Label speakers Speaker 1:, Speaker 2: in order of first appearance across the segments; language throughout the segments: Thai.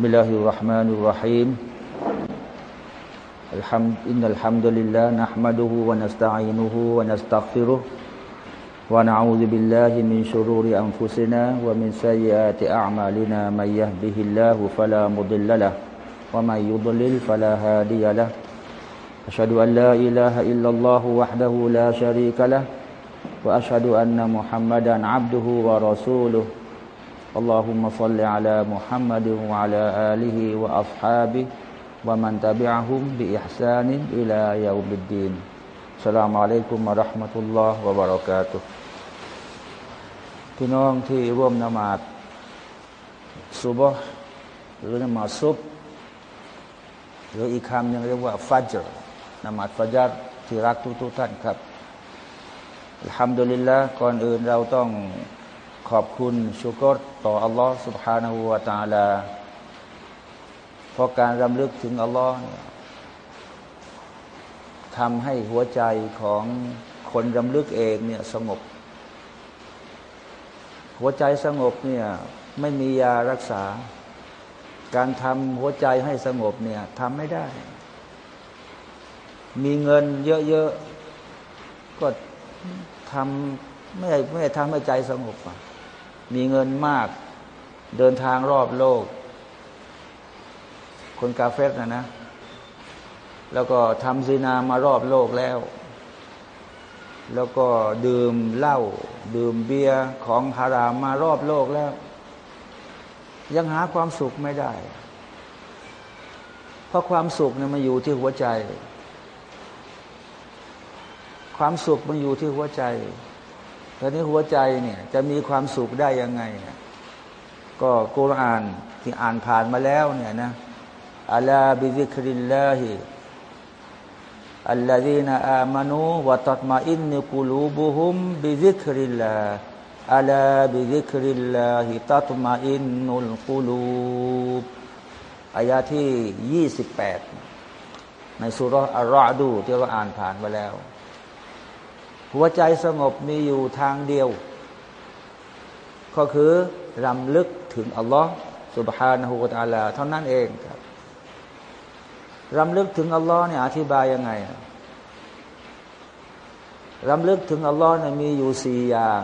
Speaker 1: بسم الله الرحمن الرحيم. الحمد إن الحمد لله نحمده ونستعينه ونستغفره ونعوذ بالله من شرور أنفسنا ومن سيئات أعمالنا من يهده الله فلا مضل له ومن يضلل فلا هادي له. أشهد أن لا إله إلا الله وحده لا شريك له وأشهد أن محمدا عبده ورسوله. اللهم صل على محمد وعلى آله وأصحابه ومن تبعهم بإحسان إلى يوم الدين السلام عليكم ورحمة الله وبركاته พี่น้องที่ร่วมนมาดซุบห์หรือนมาดซุบหรืออีกคำยังเรียกว่าฟัจรนมาดฟัจรที่รักทุกทุกท่านครับทำดุลิลละก่อนอื่นเราต้อง ขอบคุณชุกรต่ออัลลอฮ์ سبحانه และ تعالى เพราะการรำลึกถึงอัลลอฮ์ทำให้หัวใจของคนรำลึกเองเนี่ยสงบ หัวใจสงบเนี่ยไม่มียารักษา การทำหัวใจให้สงบเนี่ยทำไม่ได้ มีเงินเยอะๆ ก็ทำไม่ไม่ทำให้ใจสงบอ่ะ มีเงินมาก เดินทางรอบโลก คนกาเฟสนะนะ แล้วก็ทำซีนามารอบโลกแล้ว แล้วก็ดื่มเหล้าดื่มเบียร์ของฮารามมารอบโลกแล้ว ยังหาความสุขไม่ได้ เพราะความสุขเนี่ยมันอยู่ที่หัวใจ ความสุขมันอยู่ที่หัวใจ ตอนนี้หัวใจเนี่ยจะมีความสุขได้ยังไง ก็กุรอานที่อ่านผ่านมาแล้วเนี่ยนะألا بذكر الله الذين آمنوا وتطمئن قلوبهم بذكر الله ألا بذكر الله تطمئن القلوبอายาที่ยี่สิบแปดในสุรอัลรอดูที่เราอ่านผ่านมาแล้ว หัวใจสงบมีอยู่ทางเดียว ก็คือรำลึกถึงอัลลอฮ์สุบฮานะฮูวะตาลาเท่านั้นเองครับรำลึกถึงอัลลอฮ์เนี่ยอธิบายยังไงรำลึกถึงอัลลอฮ์เนี่ยมีอยู่สี่อย่าง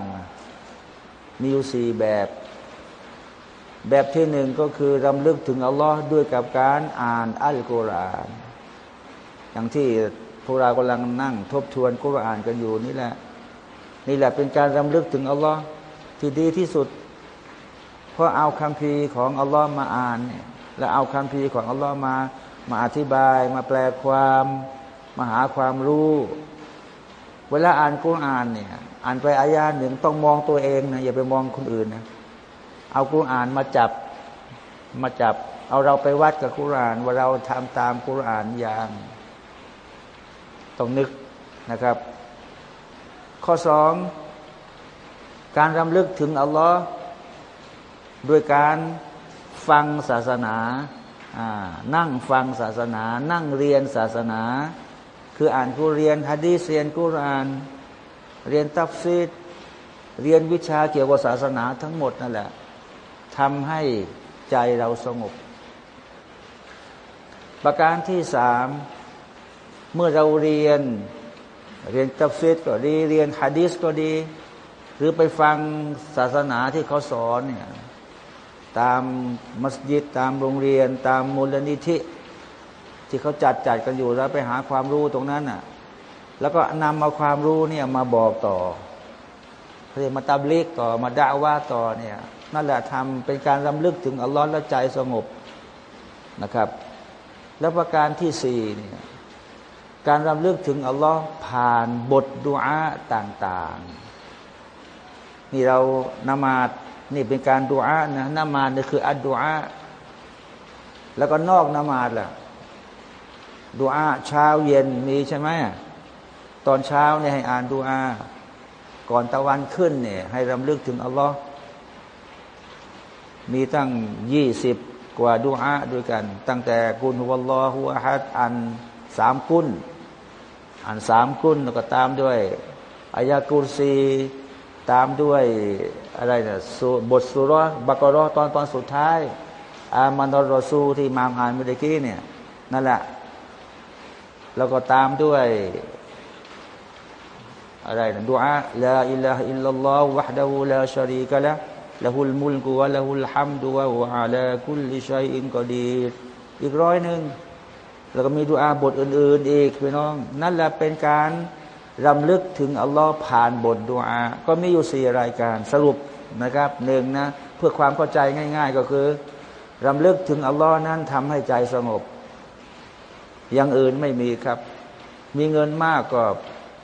Speaker 1: มีอยู่สี่แบบ แบบที่หนึ่งก็คือรำลึกถึงอัลลอฮ์ด้วยกับการอ่านอัลกุรอาน อย่างที่ พวกเรากำลังนั่ง ทบทวนกุรอานกันอยู่นี่แหละ นี่แหละเป็นการรำลึกถึงอัลลอฮ์ที่ดีที่สุดเพราะเอาคำพีของอัลลอฮ์มาอ่านเนี่ยแล้วเอาคำพีของอัลลอฮ์มา มาอธิบาย มาแปลความ มาหาความรู้ เวลาอ่านกุรอานเนี่ย อ่านไปอายาหนึ่งต้องมองตัวเองนะอย่าไปมองคนอื่นนะเอากุรอานมาจับมาจับ เอาเราไปวัดกับกุรอาน ว่าเราทำตามกุรอานอย่าง ต้องนึกนะครับ ข้อสองการรำลึกถึงอัลลอฮ์ด้วยการฟังศาสนาานั่งฟังศาสนา นั่งเรียนศาสนา คืออ่านกุเรียนฮะดีสเรียนกุรอาน เรียนตัฟซีรเรียนวิชาเกี่ยวกับศาสนาทั้งหมดนั่นแหละทำให้ใจเราสงบ ประการที่สาม เมื่อเราเรียน เรียนตัฟซีรก็ดี เรียนฮะดีสก็ดี หรือไปฟังศาสนาที่เขาสอนเนี่ยตามมัสยิดตามโรงเรียน ตามมูลนิธิ ที่เขาจัดจัดกันอยู่แล้วไปหาความรู้ตรงนั้นน่ะแล้วก็นำเอาความรู้เนี่ยมาบอกต่อเรียกมาตับลิกต่อมาด่าว่าต่อเนี่ยนั่นแหละทำเป็นการรำลึกถึงอัลลอฮ์และใจสงบนะครับ แล้วประการที่สี่เนี่ย การรำลึกถึงอัลลอฮ์ผ่านบทดุอาต่างๆ นี่เรานมาดนี่เป็นการดุอานะนมาดนี่คืออัดดุอาแล้วก็นอกนมาดล่ะดุอาเช้าเย็นมีใช่ไหมตอนเช้าเนี่ยให้อ่านดุอาก่อนตะวันขึ้นเนี่ยให้รำลึกถึงอัลลอฮ์มีตั้งยี่สิบกว่าดุอาด้วยกัน ตั้งแต่กุลฮุวัลลอฮุอะฮัดอันสามกุล อ่านสามกุลแล้วก็ตามด้วยอายากุลซีตามด้วยอะไรนะบทสุรบักรอตอนตอนสุดท้าย อามันรอซูที่มาอ่านเมื่อกี้เนี่ยนั่นแหละ แล้วก็ตามด้วย อะไรนะดูอาลาอิลลาฮิลลัลลอฮฺวะฮดะฮูลาชารีกะละละหุลมุลกุวะละหุลฮัมดุวะวะอาลาคุลลิชัยอินกอดีอีกร้อยหนึ่ง แล้วก็มีดูอาบทอื่น ๆ อีกพี่น้อง นั่นแหละเป็นการรำลึกถึงอัลลอฮ์ผ่านบทดูอา ก็มีอยู่สี่รายการสรุปนะครับหนึ่งนะเพื่อความเข้าใจง่าย ๆ ก็คือรำลึกถึงอัลลอฮ์นั้นทำให้ใจสงบ อย่างอื่นไม่มีครับ มีเงินมากก็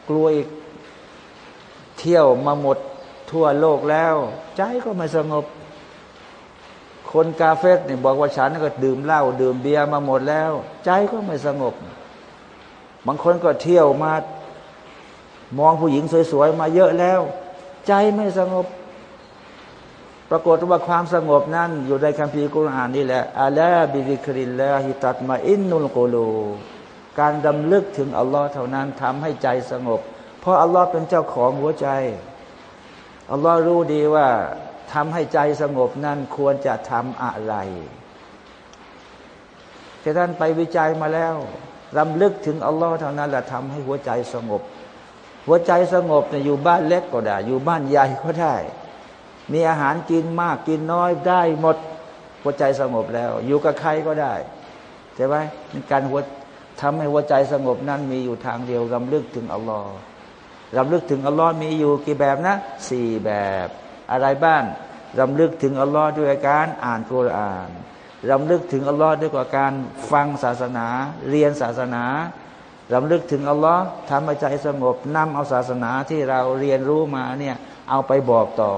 Speaker 1: กลัวอีกเที่ยวมาหมดทั่วโลกแล้ว ใจก็ไม่สงบ คนกาเฟสเนี่ยบอกว่าฉันก็ดื่มเหล้าดื่มเบียร์มาหมดแล้ว ใจก็ไม่สงบ บางคนก็เที่ยวมา มองผู้หญิงสวยๆมาเยอะแล้ว ใจไม่สงบ ปรากฏว่าความสงบนั้น อยู่ในคัมภีร์กุรอานนี่แหละอาลาบิวิคริลลาฮิตัตมาอินนุลโกโลการดำลึกถึงอัลลอฮ์เท่านั้นทำให้ใจสงบ เพราะอัลลอฮ์เป็นเจ้าของหัวใจอัลลอฮ์รู้ดีว่า ทำให้ใจสงบนั่นควรจะทำอะไรแค่ท่านไปวิจัยมาแล้วรำลึกถึงอัลลอฮ์เท่านั้นแหละทำให้หัวใจสงบ หัวใจสงบเนี่ยอยู่บ้านเล็กก็ได้ อยู่บ้านใหญ่ก็ได้ มีอาหารกินมากกินน้อยได้หมด หัวใจสงบแล้ว อยู่กับใครก็ได้ใช่ไหมการหัวทำให้หัวใจสงบนั้นมีอยู่ทางเดียวรำลึกถึงอัลลอฮ์รำลึกถึงอัลลอฮ์มีอยู่กี่แบบนะสี่แบบ อะไรบ้างรำลึกถึงอัลลอฮ์ด้วยการอ่านกุรอานรำลึกถึงอัลลอฮ์ด้วยการฟังศาสนา เรียนศาสนารำลึกถึงอัลลอฮ์ทำให้ใจสงบนำเอาศาสนาที่เราเรียนรู้มาเนี่ยเอาไปบอกต่อ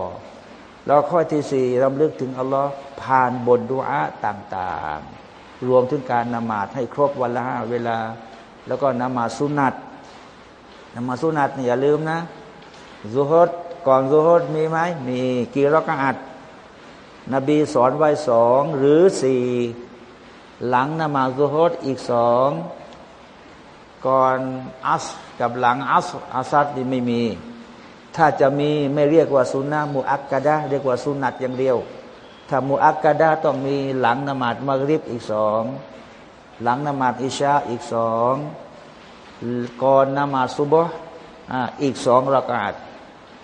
Speaker 1: แล้วข้อที่สี่รำลึกถึงอัลลอฮ์ผ่านบทดุอาต่างๆ รวมถึงการนมาดให้ครบวันละห้าเวลา แล้วก็นมาสุนัตนมาสุนัตนี่อย่าลืมนะซูฮด ก่อนซูฮุดมีไหมมีกี่รักอัดนบีสอนไว้สองหรือสี่หลังนมาซูฮุดอีกสองก่อนอัสกับหลังอัสอาซัดนี่ไม่มี ถ้าจะมีไม่เรียกว่าสุนนะมูอักกะดะเรียกว่าสุนัตอย่างเดียว ถ้ามูอักกะดะต้องมีหลังนมาดมักริบอีกสองหลังนมาดอิชาอีกสองก่อนนมาซุบฮ์อีกสองรากาศ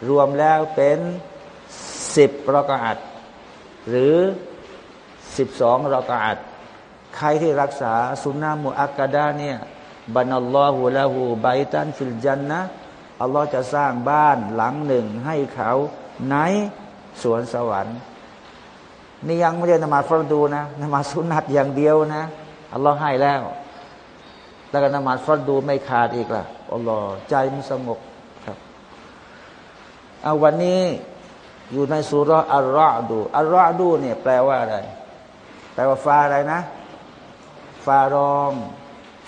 Speaker 1: รวมแล้วเป็นสิบรากาศหรือสิบสองรากาศใครที่รักษาสุนนะมุอักกะดาเนี่ยบันัลลอฮุละหูไบตันฟิลจันนะอัลลอฮ์จะสร้างบ้านหลังหนึ่งให้เขาในสวนสวรรค์ นี่ยังไม่ได้นมาฟรดูนะนมาสุนัตอย่างเดียวนะอัลลอฮ์ให้แล้ว แล้วก็นมาฟัดูไม่ขาดอีกล่ะอัลลอฮ์ใจมันสงบ เอาวันนี้อยู่ในสุรอัลรอดูอัลรอดูเนี่ยแปลว่าอะไร แปลว่าฟ้าอะไรนะ ฟ้ารอง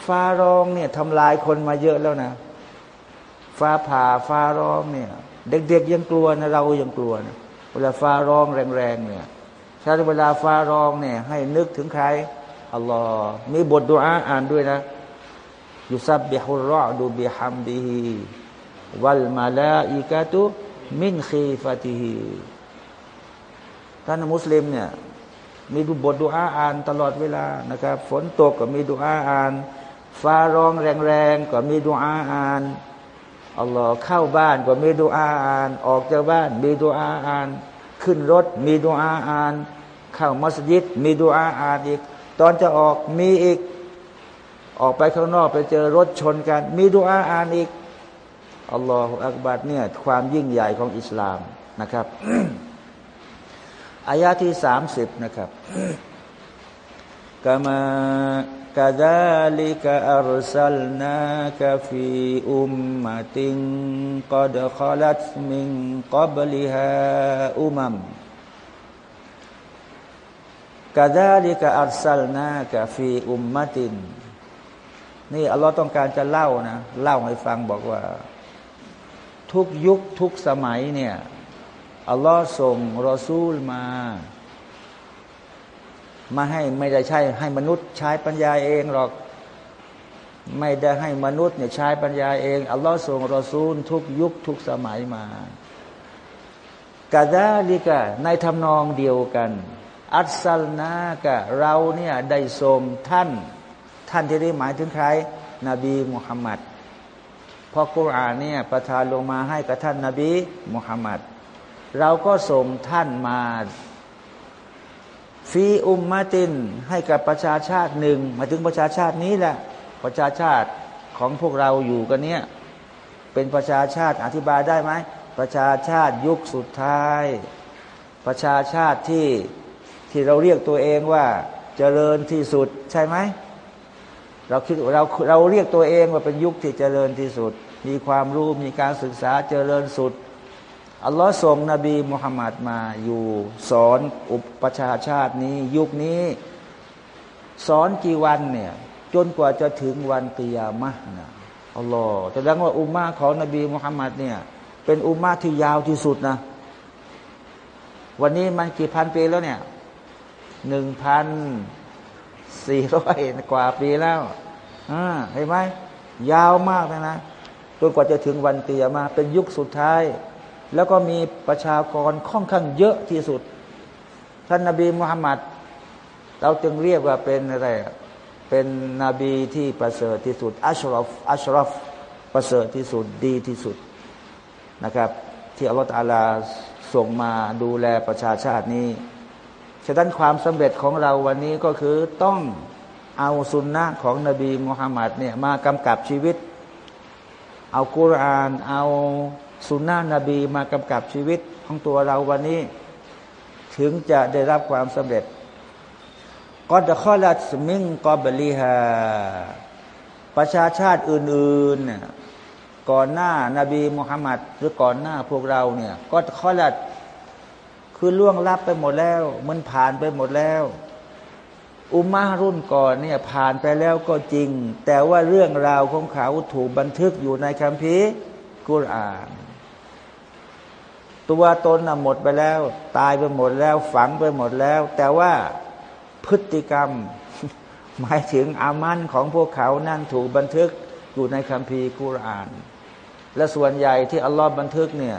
Speaker 1: ฟ้ารองเนี่ยทำลายคนมาเยอะแล้วนะ ฟ้าผ่าฟ้าร้องเนี่ย เด็กๆยังกลัวนะเรายังกลัวนะเวลาฟ้าร้องแรงๆเนี่ยถ้าเวลาฟ้าร้องเนี่ย ให้นึกถึงใครอัลลอฮ์มีบทดุอาอ่านด้วยนะยุซับบิฮุรอดูบิฮัมดิฮิวัลมาลาอิกาตุ มินคีฟาติฮิท่านมุสลิมเนี่ยมีดูบทดุอาอ่านตลอดเวลานะครับ ฝนตกก็มีดุอาอ่าน ฟ้าร้องแรงๆก็มีดุอาอ่านอัลลอฮ์เข้าบ้านก็มีดุอาอ่าน ออกจากบ้าน มีดุอาอ่าน ขึ้นรถ มีดุอาอ่าน เข้ามัสยิด มีดุอาอ่านอีก ตอนจะออกมีอีก ออกไปข้างนอกไปเจอรถชนกัน มีดูอาอ่านอีก อัลลอฮฺอักบัดเนี่ยความยิ่งใหญ่ของอิสลามนะครับอายาที่สามสิบนะครับกามากาดาลิกาอัลซัลนากฟีอุมมาติงกอดขลัดมิงกับลิฮาอุมัมกาดาลิกาอัลซัลนากฟีอุมมาตินนี่อัลลอฮ์ต้องการจะเล่านะ เล่าให้ฟังบอกว่า ทุกยุคทุกสมัยเนี่ยอัลลอฮ์ส่งรอซูลมา มาให้ไม่ได้ใช้ให้มนุษย์ใช้ปัญญาเองหรอก ไม่ได้ให้มนุษย์เนี่ยใช้ปัญญาเองอัลลอฮ์ส่งรอซูล ทุกยุคทุกสมัยมากาดาลิกะในทำนองเดียวกัน อัสลนากะเราเนี่ยได้ส่งท่าน ท่านที่ได้หมายถึงใคร นบีมุฮัมมัด พราะกุรอานเนี่ยประทานลงมาให้กับท่านนาบีมุฮัมมัดเราก็ส่งท่านมาฟีอุมมาตินให้กับประชาชาติหนึ่งมาถึงประชาชาตินี้แหละ ประชาชาติของพวกเราอยู่กันเนี่ยเป็นประชาชาติอธิบายได้ไหมประชาชาติยุคสุดท้าย ประชาชาติที่ที่เราเรียกตัวเองว่าเจริญที่สุดใช่ไหม เราคิดเราเราเรียกตัวเองว่าเป็นยุคที่เจริญที่สุด มีความรู้มีการศึกษาเจริญสุดอัลลอฮ์ส่งนบีมุฮัมมัดมาอยู่สอนอุปประชาชาตินี้ ยุคนี้ สอนกี่วันเนี่ยจนกว่าจะถึงวันกิยามะนะอัลลอฮ์แสดงว่าอุมมาของนบีมุฮัมมัดเนี่ย เป็นอุมมาที่ยาวที่สุดนะ วันนี้มันกี่พันปีแล้วเนี่ยหนึ่งพัน สี่ร้อยกว่าปีแล้วอ่าเห็นไหมยาวมากนะนะจนกว่าจะถึงวันเตียมา เป็นยุคสุดท้าย แล้วก็มีประชากรค่อนข้างเยอะที่สุด ท่านนาบีมุฮัมมัดเราจึงเรียกว่าเป็นอะไรเป็นนบีที่ประเสริฐที่สุดอัชรอฟอัชรอฟประเสริฐที่สุดดีที่สุดนะครับ ที่อัลลอฮฺตาลาส่งมาดูแลประชาชาตินี้ ฉะนั้นความสำเร็จของเราวันนี้ก็คือต้องเอาสุนนะของนบีมุฮัมมัดเนี่ยมากำกับชีวิต เอากุราน เอาสุนนะนบีมากำกับชีวิตของตัวเราวันนี้ ถึงจะได้รับความสำเร็จก็จะข้อละสมิงกอบลีฮาประชาชาติอื่น ๆ ก่อนหน้านาบีมุฮัมมัดหรือก่อนหน้าพวกเราเนี่ยก็ข้อละ คือล่วงลับไปหมดแล้ว มันผ่านไปหมดแล้ว อุมารุ่นก่อนเนี่ยผ่านไปแล้วก็จริง แต่ว่าเรื่องราวของเขาถูกบันทึกอยู่ในคัมภีร์กุรอาน ตัวตนน่ะหมดไปแล้ว ตายไปหมดแล้ว ฝังไปหมดแล้ว แต่ว่าพฤติกรรม หมายถึงอามันของพวกเขานั่นถูกบันทึกอยู่ในคัมภีร์กุรอาน และส่วนใหญ่ที่อัลลอฮ์บันทึกเนี่ย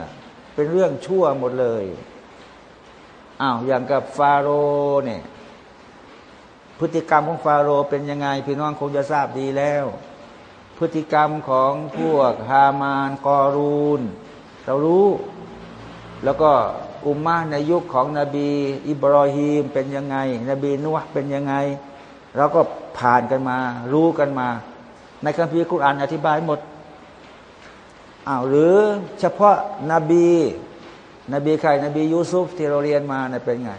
Speaker 1: เป็นเรื่องชั่วหมดเลย อ้าวอย่างกับฟาโรเนี่ยพฤติกรรมของฟาโรเป็นยังไง พี่น้องคงจะทราบดีแล้ว พฤติกรรมของพวกฮามานกอรูน เรารู้ แล้วก็อุมมาในยุคของนบี อิบรอฮีมเป็นยังไง นบีนุวเป็นยังไง เราก็ผ่านกันมา รู้กันมา ในคัมภีร์คุรานอธิบายหมดอ้าวหรือเฉพาะนบี นบีใครนบียูซุฟที่เราเรียนมาเนะเป็นไง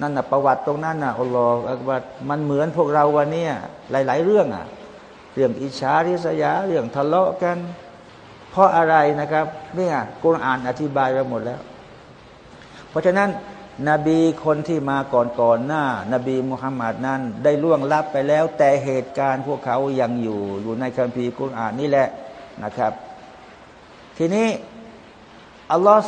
Speaker 1: นั่นนะประวัติตรงนั้นนะอัลลอฮฺอักบัดมันเหมือนพวกเราวันนี้หลาย ๆ เรื่องอะ เรื่องอิจฉาริษยา เรื่องทะเลาะกัน เพราะอะไรนะครับเนี่ยกุรอานอธิบายไปหมดแล้ว เพราะฉะนั้นนบีคนที่มาก่อนก่อนหน้า นบีมุฮัมมัดนั้น ได้ล่วงลับไปแล้ว แต่เหตุการณ์พวกเขายังอยู่อยู่ในคัมภีร์กุรอานนี่แหละนะครับ ทีนี้อัลลอฮ์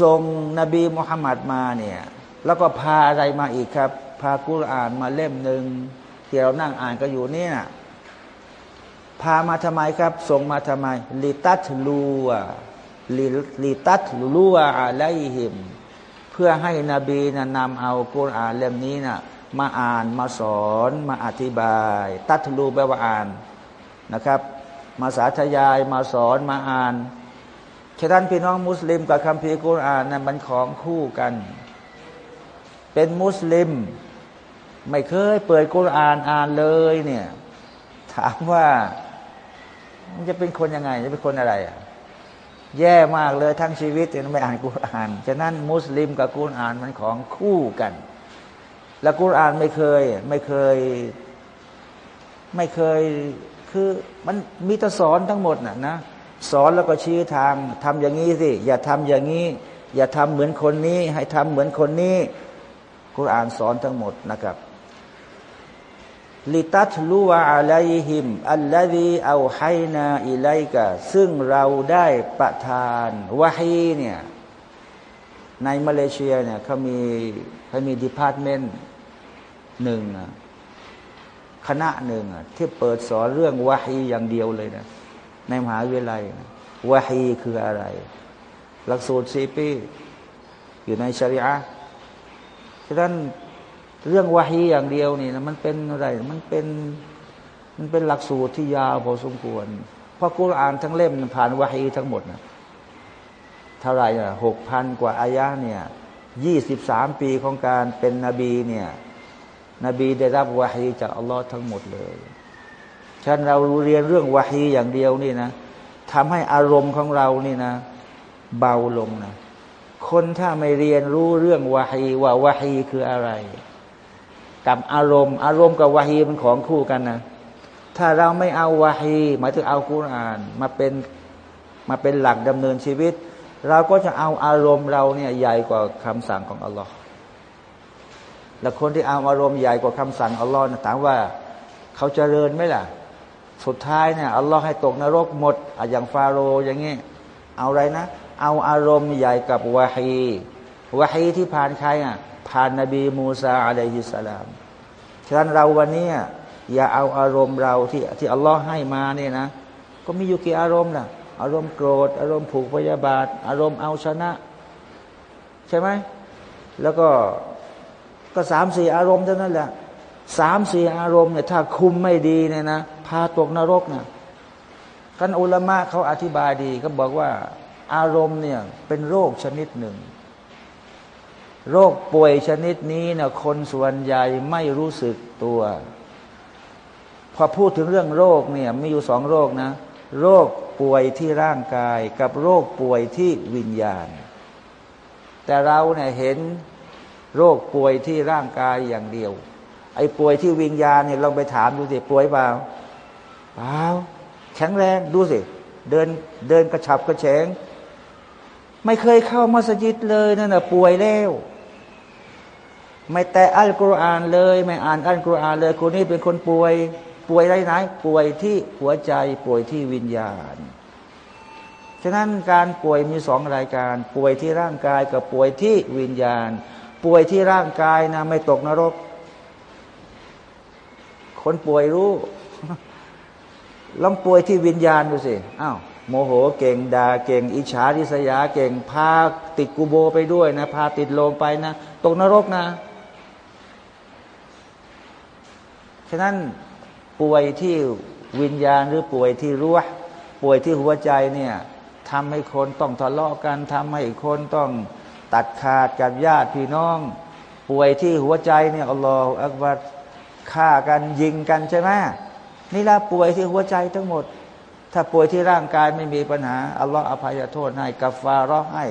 Speaker 1: ส่งนบีมุฮัมมัดมาเนี่ยแล้วก็พาอะไรมาอีกครับ พากุรอานมาเล่มหนึ่งที่เรานั่งอ่านก็อยู่เนี่ยพามาทำไมครับ ส่งมาทำไมลิตัตลูอะลิลิตัตลูอะอะไรหิม เพื่อให้นบีนะนำเอากุรอานเล่มนี้นะมาอ่านมาสอนมาอธิบาย ตัตลูแปลว่าอ่านนะครับ มาสาธยายมาสอนมาอ่าน ฉะนั้นพี่น้องมุสลิมกับคัมภีร์กุรอานนั้นมันของคู่กัน เป็นมุสลิม ไม่เคยเปิดกุรอานอ่านเลยเนี่ย ถามว่ามันจะเป็นคนยังไง จะเป็นคนอะไรอะแย่มากเลยทั้งชีวิตไม่อ่านกุรอานฉะนั้นมุสลิมกับกุรอานมันของคู่กัน และกุรอานไม่เคย ไม่เคย ไม่เคยคือมันมีตสอนทั้งหมดน่ะนะ สอนแล้วก็ชี้ทางทำอย่างนี้สิ อย่าทำอย่างนี้ อย่าทำเหมือนคนนี้ ให้ทำเหมือนคนนี้กุรอานสอนทั้งหมดนะครับلتتلو عليهم الذي أوحينا إليكซึ่งเราได้ประทานวะฮีเนี่ยในมาเลเซียเนี่ยเขามีเขามี department หนึ่งคณะหนึ่งที่เปิดสอนเรื่องวะฮีอย่างเดียวเลยนะ ในมหาวิทยาลัยวะฮีคืออะไร หลักสูตรซีปีอยู่ในชริอะฉะนั้นเรื่องวาฮีอย่างเดียวนี่นะมันเป็นอะไร มันเป็นมันเป็นหลักสูตรที่ยาวพอสมควร เพราะกุรอานทั้งเล่มผ่านวาฮีทั้งหมดนะเท่าไรอะหกพันกว่าอายะเนี่ยยี่สิบสามปีของการเป็นนบีเนี่ยนบีได้รับวาฮีจากอัลลอฮ์ทั้งหมดเลย ฉันเราเรียนเรื่องวาฮีอย่างเดียวนี่นะทำให้อารมณ์ของเรานี่นะ เบาลงนะคนถ้าไม่เรียนรู้เรื่องวาฮีว่าวาฮีคืออะไร กับอารมณ์ อารมณ์กับวาฮีมันของคู่กันนะถ้าเราไม่เอาวาฮีหมายถึงเอาคุรานมาเป็นมาเป็นหลักดำเนินชีวิต เราก็จะเอาอารมณ์เราเนี่ยใหญ่กว่าคำสั่งของอัลลอฮ์แล้วคนที่เอาอารมณ์ใหญ่กว่าคำสั่งอัลลอฮ์นะถามว่า เขาจเจริญไหมล่ะ สุดท้ายเนี่ยอัลลอฮ์ให้ตกนรกหมดอย่างฟาโรห์อย่างงี้เอาอะไรนะ เอาอารมณ์ใหญ่กับวาฮีวาฮีที่ผ่านใครอะผ่านนบีมูซาอะลัยฮิสสลามฉะนั้นเราวันนี้อย่าเอาอารมณ์เราที่ที่อัลลอฮ์ให้มาเนี่ยนะ ก็มีอยู่กี่อารมณ์ล่ะ อารมณ์โกรธ อารมณ์ผูกพยาบาท อารมณ์เอาชนะ ใช่ไหมแล้วก็ก็สามสี่อารมณ์เท่านั้นแหละสามสี่อารมณ์เนี่ยถ้าคุมไม่ดีเนี่ยนะ พาตกนรกนะกันอุลมะเขาอธิบายดีก็บอกว่า อารมณ์เนี่ยเป็นโรคชนิดหนึ่ง โรคป่วยชนิดนี้นี่ยคนส่วนใหญ่ไม่รู้สึกตัว พอพูดถึงเรื่องโรคเนี่ยมีอยู่สองโรคนะ โรคป่วยที่ร่างกายกับโรคป่วยที่วิญญาณ แต่เราเนี่ยเห็นโรคป่วยที่ร่างกายอย่างเดียว ไอ้ป่วยที่วิญญาณเนี่ยลองไปถามดูสิป่วยเปล่า เปล่าแข็งแรงดูสิ เดินเดินกระฉับกระเฉง ไม่เคยเข้ามัสยิดเลยนั่นน่ะป่วยแล้วไม่แต่อัลกุรอานเลย ไม่อ่านอัลกุรอานเลยคนนี้เป็นคนป่วย ป่วยไรไหน ป่วยที่หัวใจป่วยที่วิญญาณ ฉะนั้นการป่วยมีสองรายการ ป่วยที่ร่างกายกับป่วยที่วิญญาณ ป่วยที่ร่างกายนะไม่ตกนรก คนป่วยรู้ ลองป่วยที่วิญญาณดูสิอ้าวโมโหเก่งด่าเก่ง อิจฉาริษยาเก่งพาติดกูโบไปด้วยนะพาติดโลงไปนะ ตกนรกนะ ฉะนั้นป่วยที่วิญญาณหรือป่วยที่รู้ป่วยที่หัวใจเนี่ยทำให้คนต้องทะเลาะกันทำให้คนต้องตัดขาดกับญาติพี่น้อง ป่วยที่หัวใจเนี่ยอัลลอฮฺอักบัดฆ่ากันยิงกันใช่ไหม นี่ละป่วยที่หัวใจทั้งหมด ถ้าป่วยที่ร่างกายไม่มีปัญหาอัลลอฮฺอภัยโทษให้กัฟฟาร้อให้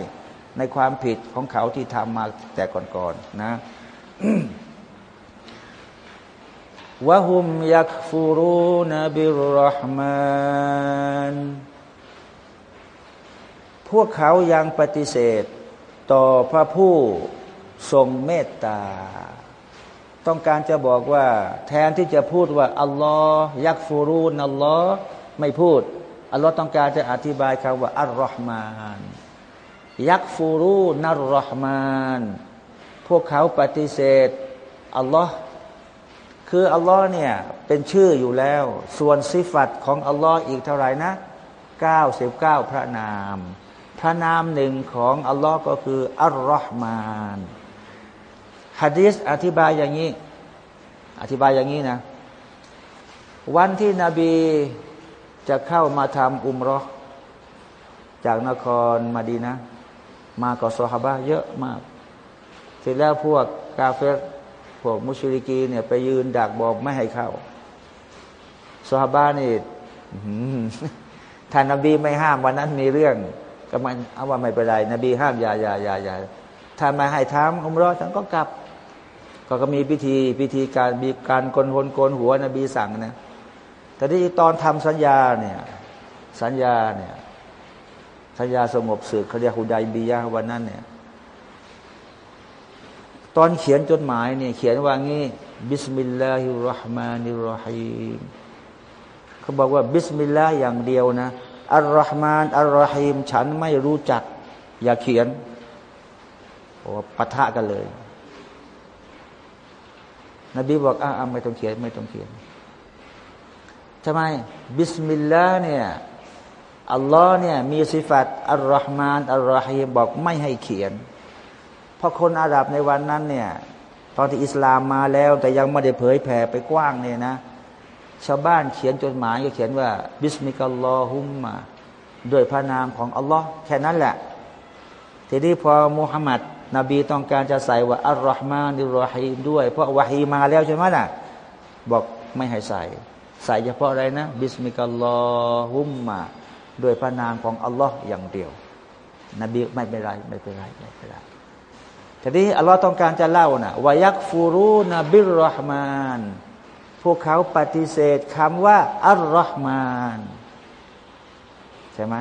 Speaker 1: ในความผิดของเขาที่ทำมาแต่ก่อนๆนนะวะฮุมยักฟูรูนบิรรหมานพวกเขายังปฏิเสธ ต่อพระผู้ทรงเมตตา ต้องการจะบอกว่า แทนที่จะพูดว่าอัลลอฮ์ยักฟูรูนอัลลอฮ์ไม่พูดอัลลอฮ์ต้องการจะอธิบายคำว่าอัลรอฮ์มานยักฟูรูนัลรอฮ์มาน พวกเขาปฏิเสธอัลลอฮ์คืออัลลอฮ์เนี่ยเป็นชื่ออยู่แล้ว ส่วนสิฟัตของอัลลอฮ์อีกเท่าไหร่นะ 99 พระนาม พระนามหนึ่งของอัลลอฮ์ก็คืออัลลอฮ์มาน ฮะดีษอธิบายอย่างนี้ อธิบายอย่างนี้นะ วันที่นบีจะเข้ามาทำอุมรอจากนครมาดีนะ มากับซอฮาบะเยอะมาก เสร็จแล้วพวกกาเฟรพวกมุชริกีเนี่ยไปยืนดักบอกไม่ให้เข้าซาบานี่ท่านนบีไม่ห้ามวันนั้นมีเรื่องก็มันเอาว่าไม่เป็นไร นบีห้ามอย่าอย่าอย่าอย่าถ้ามาให้ทำอุมรอฉันก็กลับ ก็ก็มีพิธีพิธีการมีการกลนโกนหัวนบีสั่งนะแต่ที่ตอนทำสัญญาเนี่ยสัญญาเนี่ยสัญญาสงบศึกเขาเรียกฮุดายบียะวันนั้นเนี่ยตอนเขียนจดหมายเนี่ยเขียนว่างี้بسم الله الرحمن الرحيمเขาบอกว่าبسم اللهอย่างเดียวนะالرحمن الرحيمฉันไม่รู้จัก อย่าเขียนโอ้ปะทะกันเลย นบีบอกอ่าไม่ต้องเขียนไม่ต้องเขียนทำไม بسم اللهเนี่ยอัลลอฮ์เนี่ยมีصفة الرحمن الرحيمบอกไม่ให้เขียนเพราะคนอาหรับในวันนั้นเนี่ยตอนที่อิสลามมาแล้ว แต่ยังไม่ได้เผยแผ่ไปกว้างเนี่ยนะ ชาวบ้านเขียนจดหมายก็เขียนว่า باسمك اللهمด้วยพระนามของอัลลอฮ์แค่นั้นแหละ ทีนี้พอมุฮัมมัด นบีต้องการจะใส่ว่าالرحمن الرحيمด้วย เพราะวะฮีมาแล้วใช่ไหมล่ะ บอกไม่ให้ใส่ ใส่เฉพาะอะไรนะ باسمك اللهمด้วยพระนามของอัลลอฮ์อย่างเดียว นบีไม่เป็นไรไม่เป็นไรไม่เป็นไรทีนี้อัลลอฮ์ต้องการจะเล่านะويكفرون بالرحمن พวกเขาปฏิเสธคำว่า الرحمن ใช่ไหม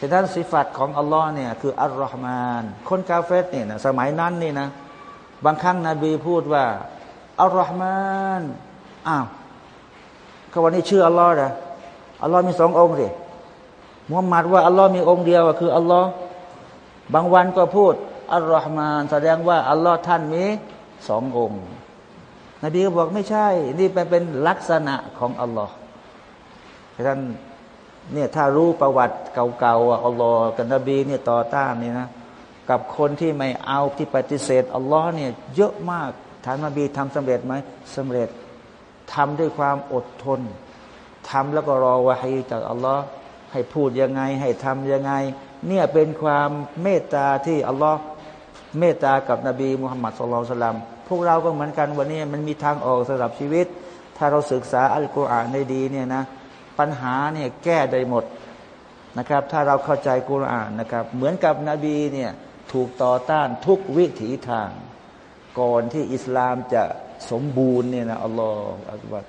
Speaker 1: ฉะนั้นสิฟัตของอัลลอฮ์เนี่ยคืออัลลอฮ์มาน คนกาเฟสเนี่ยนะสมัยนั้นนี่นะ บางครั้งนบีพูดว่าอัลลอฮ์มานอ้าวก็วันนี้ชื่ออัลลอฮ์นะอัลลอฮ์มีสององค์สิมุฮัมมัดว่าอัลลอฮ์มีองค์เดียวคืออัลลอฮ์บางวันก็พูดอัลลอฮ์มาน แสดงว่าอัลลอฮ์ท่านมีสององค์ นบีก็บอกไม่ใช่ นี่เป็นเป็นลักษณะของอัลลอฮ์ท่าน เนี่ยถ้ารู้ประวัติเก่าๆอัลลอฮ์กับนบีเนี่ยต่อต้านนี่นะกับคนที่ไม่เอาที่ปฏิเสธอัลลอฮ์เนี่ยเยอะมากท่านนบีทำสำเร็จไหมสำเร็จทำด้วยความอดทนทำแล้วก็รอวะให้จากอัลลอฮ์ให้พูดยังไง ให้ทำยังไง เนี่ยเป็นความเมตตาที่อัลลอฮ์เมตตากับนบีมุฮัมมัดสุลลัลสลัมพวกเราก็เหมือนกันวันนี้มันมีทางออกสำหรับชีวิต ถ้าเราศึกษาอัลกุรอานได้ดีเนี่ยนะ ปัญหาเนี่ยแก้ได้หมดนะครับ ถ้าเราเข้าใจกุรอานนะครับ เหมือนกับนบีเนี่ยถูกต่อต้านทุกวิถีทาง ก่อนที่อิสลามจะสมบูรณ์เนี่ยนะอัลลอฮฺอัลลอฮฺ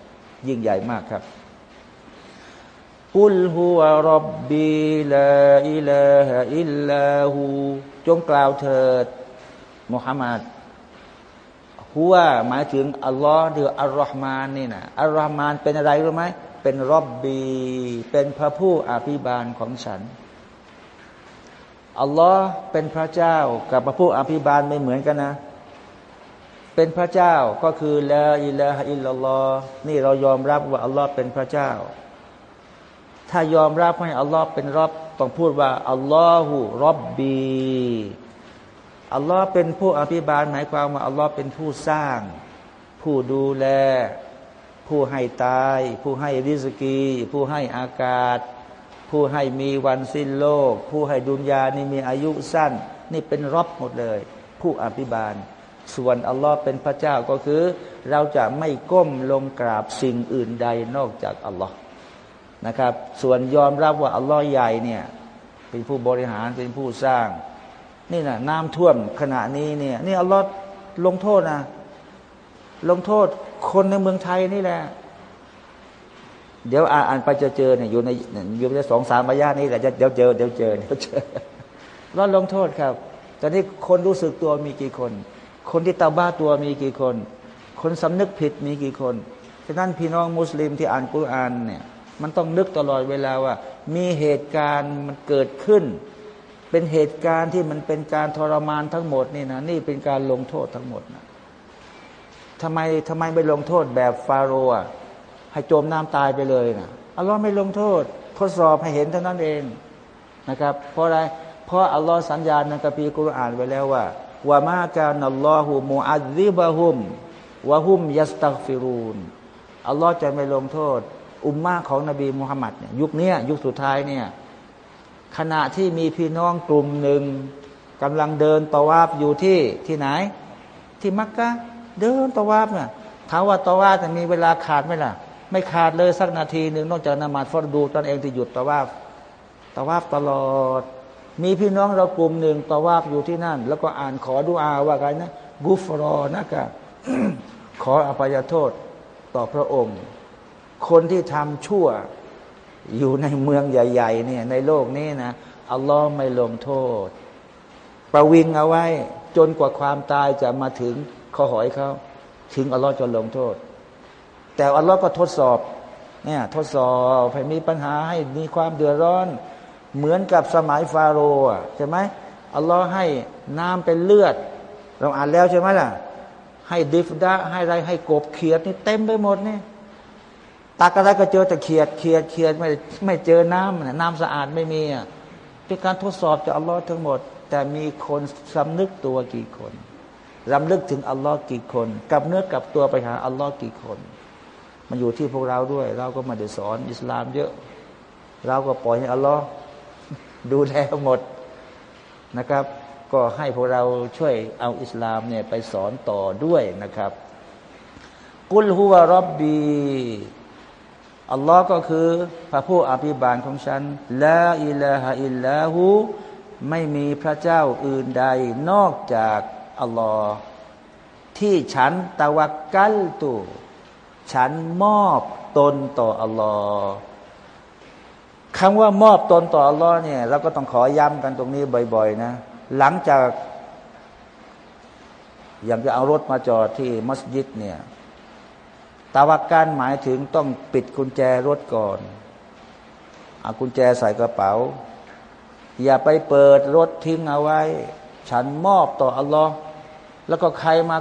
Speaker 1: ยิ่งใหญ่มากครับกุลฮุวะรับบีลาอิลาฮอิลลาหูจงกล่าวเถิดมุฮัมมัดหัวหมายถึงอัลลอฮ์หรืออัลลอฮ์มานนี่นะอัลลอฮ์มานเป็นอะไรรู้ไหม เป็นรอบบี เป็นพระผู้อภิบาลของฉัน อัลลอฮ์เป็นพระเจ้ากับพระผู้อภิบาลไม่เหมือนกันนะ เป็นพระเจ้าก็คือละอิละฮอิลลอฮ์นี่เรายอมรับว่าอัลลอฮ์เป็นพระเจ้า ถ้ายอมรับให้อัลลอฮ์เป็นรอบต้องพูดว่าอัลลอฮ์รอบบีอัลลอฮ์เป็นผู้อภิบาลหมายความว่าอัลลอฮ์เป็นผู้สร้าง ผู้ดูแล ผู้ให้ตาย ผู้ให้ริสกี ผู้ให้อากาศ ผู้ให้มีวันสิ้นโลก ผู้ให้ดุนยานี่มีอายุสั้น นี่เป็นรบหมดเลย ผู้อภิบาล ส่วนอัลลอฮ์เป็นพระเจ้าก็คือ เราจะไม่ก้มลงกราบสิ่งอื่นใดนอกจากอัลลอฮ์นะครับ ส่วนยอมรับว่าอัลลอฮ์ใหญ่เนี่ยเป็นผู้บริหารเป็นผู้สร้าง นี่นะน้ำท่วมขณะนี้เนี่ยนี่อัลลอฮ์ลงโทษนะลงโทษ คนในเมืองไทยนี่แหละ เดี๋ยวอ่านไปจะเจอเนี่ยอยู่ในอยู่ในสองสามระยะนี้แหละเดี๋ยวเจอเดี๋ยวเจอเดี๋ยวเจอรอดลงโทษครับตอนนี้คนรู้สึกตัวมีกี่คน คนที่ตาบ้าตัวมีกี่คน คนสำนึกผิดมีกี่คนฉะนั้นพี่น้องมุสลิมที่อ่านกุรอานเนี่ย มันต้องนึกตลอดเวลาว่า มีเหตุการณ์มันเกิดขึ้น เป็นเหตุการณ์ที่มันเป็นการทรมานทั้งหมดนี่นะนี่เป็นการลงโทษทั้งหมดนะ ทำไมทำไมไม่ลงโทษแบบฟาโรห์ให้จมน้ำตายไปเลยนะอัลลอฮ์ไม่ลงโทษ ทดสอบให้เห็นเท่านั้นเองนะครับ เพราะอะไร เพราะอัลลอฮ์สัญญาณในกัมภีร์กุรอานไว้แล้วว่าว่ามาการนัลลอฮุมูอัลซิบะฮุมวะฮุมยัสตักฟิรูนอัลลอฮ์จะไม่ลงโทษ อุมมาของนบีมุฮัมมัดเนี่ยยุคนี้ยุคสุดท้ายเนี่ยขณะที่มีพี่น้องกลุ่มหนึ่งกำลังเดินตะวาบอยู่ที่ที่ไหน ที่มักกะ เดินตะวาบเนี่ยถามว่าตะวาบจะมีเวลาขาดไหมล่ะ ไม่ขาดเลยสักนาทีหนึ่งนอกจากนมาดฟอดูตนเองที่หยุดตะวาบตะวาบตลอด มีพี่น้องเรากลุ่มหนึ่งตะวาบอยู่ที่นั่น แล้วก็อ่านขอดุอาว่าไงนะกุฟรอนะกะขออภัยโทษต่อพระองค์ คนที่ทำชั่วอยู่ในเมืองใหญ่ ๆ เนี่ย ในโลกนี้นะอัลลอฮ์ไม่ลงโทษ ประวิงเอาไว้ จนกว่าความตายจะมาถึง เขาหอยเขาถึงอัลลอฮ์จะลงโทษ แต่อัลลอฮ์ก็ทดสอบเนี่ยทดสอบให้มีปัญหาให้มีความเดือดร้อน เหมือนกับสมัยฟาโรห์ใช่ไหมอัลลอฮ์ให้น้ำเป็นเลือด เราอ่านแล้วใช่ไหมล่ะ ให้ดิฟดาให้อะไรให้กบเขียดนี่เต็มไปหมดนี่ตักอะไรก็เจอแต่เขียดเขียดเขียดไม่ไม่เจอน้ำน้ำสะอาดไม่มีเป็นการทดสอบจากอัลลอฮ์ทั้งหมด แต่มีคนสำนึกตัวกี่คน รำลึกถึงอัลลอฮ์กี่คน กับเนื้อกับตัวไปหาอัลลอฮ์กี่คน มันอยู่ที่พวกเราด้วย เราก็มาได้สอนอิสลามเยอะ เราก็ปล่อยให้อัลลอฮ์ดูแลหมดนะครับ ก็ให้พวกเราช่วยเอาอิสลามเนี่ยไปสอนต่อด้วยนะครับ กุลฮุวารอบบีอัลลอฮ์ก็คือพระผู้อภิบาลของฉันละอิลาฮะอิลลาหูไม่มีพระเจ้าอื่นใดนอกจาก อัลลอฮ์ที่ฉันตะวักกัลตุฉันมอบตนต่ออัลลอฮ์คำว่ามอบตนต่ออัลลอฮ์เนี่ยเราก็ต้องขอย้ำกันตรงนี้บ่อย ๆ นะ หลังจาก อย่างจะเอารถมาจอดที่มัสยิดเนี่ยตาวักการหมายถึงต้องปิดกุญแจรถก่อนเอากุญแจใส่กระเป๋า อย่าไปเปิดรถทิ้งเอาไว้ ฉันมอบต่ออัลลอฮ์ แล้วก็ใครมา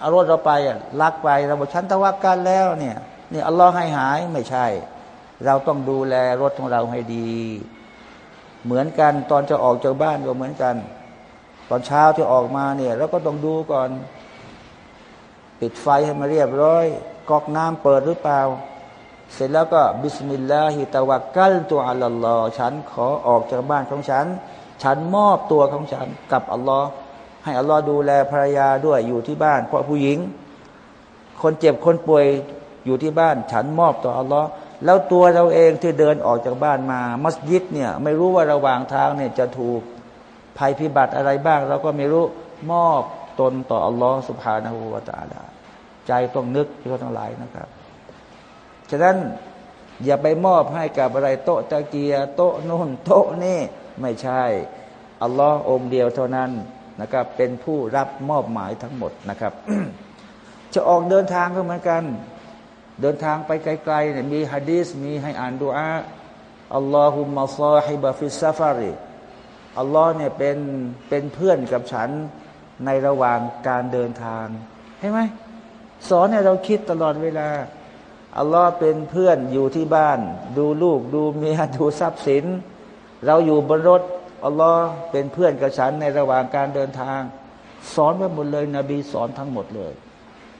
Speaker 1: เอารถเราไปลักไปเราบอกฉันتوكلแล้วเนี่ยนี่อัลลอฮ์ให้หายไม่ใช่ เราต้องดูแลรถของเราให้ดี เหมือนกันตอนจะออกจากบ้านก็เหมือนกัน ตอนเช้าที่ออกมาเนี่ยเราก็ต้องดูก่อน ปิดไฟให้มาเรียบร้อยก๊อกน้ำเปิดหรือเปล่า เสร็จแล้วก็بسم الله توكلت علىลอฮ์ฉันขอออกจากบ้านของฉัน ฉันมอบตัวของฉันกับอัลลอฮ์ ให้อัลลอฮ์ดูแลภรรยาด้วยอยู่ที่บ้าน เพราะผู้หญิง คนเจ็บคนป่วยอยู่ที่บ้าน ฉันมอบต่ออัลลอฮ์แล้วตัวเราเองที่เดินออกจากบ้านมา มัสยิดเนี่ย ไม่รู้ว่าระหว่างทางเนี่ยจะถูกภัยพิบัติอะไรบ้าง เราก็ไม่รู้มอบตนต่ออัลลอฮ์สุบฮานาหูวาตาลาใจต้องนึกที่เขาทั้งหลายนะครับ ฉะนั้นอย่าไปมอบให้กับอะไรโต๊ะตะเกียโต๊ะนู่นโต๊ะนี่ไม่ใช่ อัลลอฮ์องค์เดียวเท่านั้น นะครับเป็นผู้รับมอบหมายทั้งหมดนะครับ จะออกเดินทางก็เหมือนกัน เดินทางไปไกลๆเนี่ยมีฮะดีสมีให้อ่านดูอาاللهم صاحب في السفرอัลลอฮ์เนี่ยเป็นเป็นเพื่อนกับฉันในระหว่างการเดินทางใช่ไหมสอนให้เราคิดตลอดเวลาอัลลอฮ์เป็นเพื่อนอยู่ที่บ้าน ดูลูกดูเมียดูทรัพย์สิน เราอยู่บนรถ อัลลอฮ์เป็นเพื่อนกับฉันในระหว่างการเดินทาง สอนไว้หมดเลย นบีสอนทั้งหมดเลย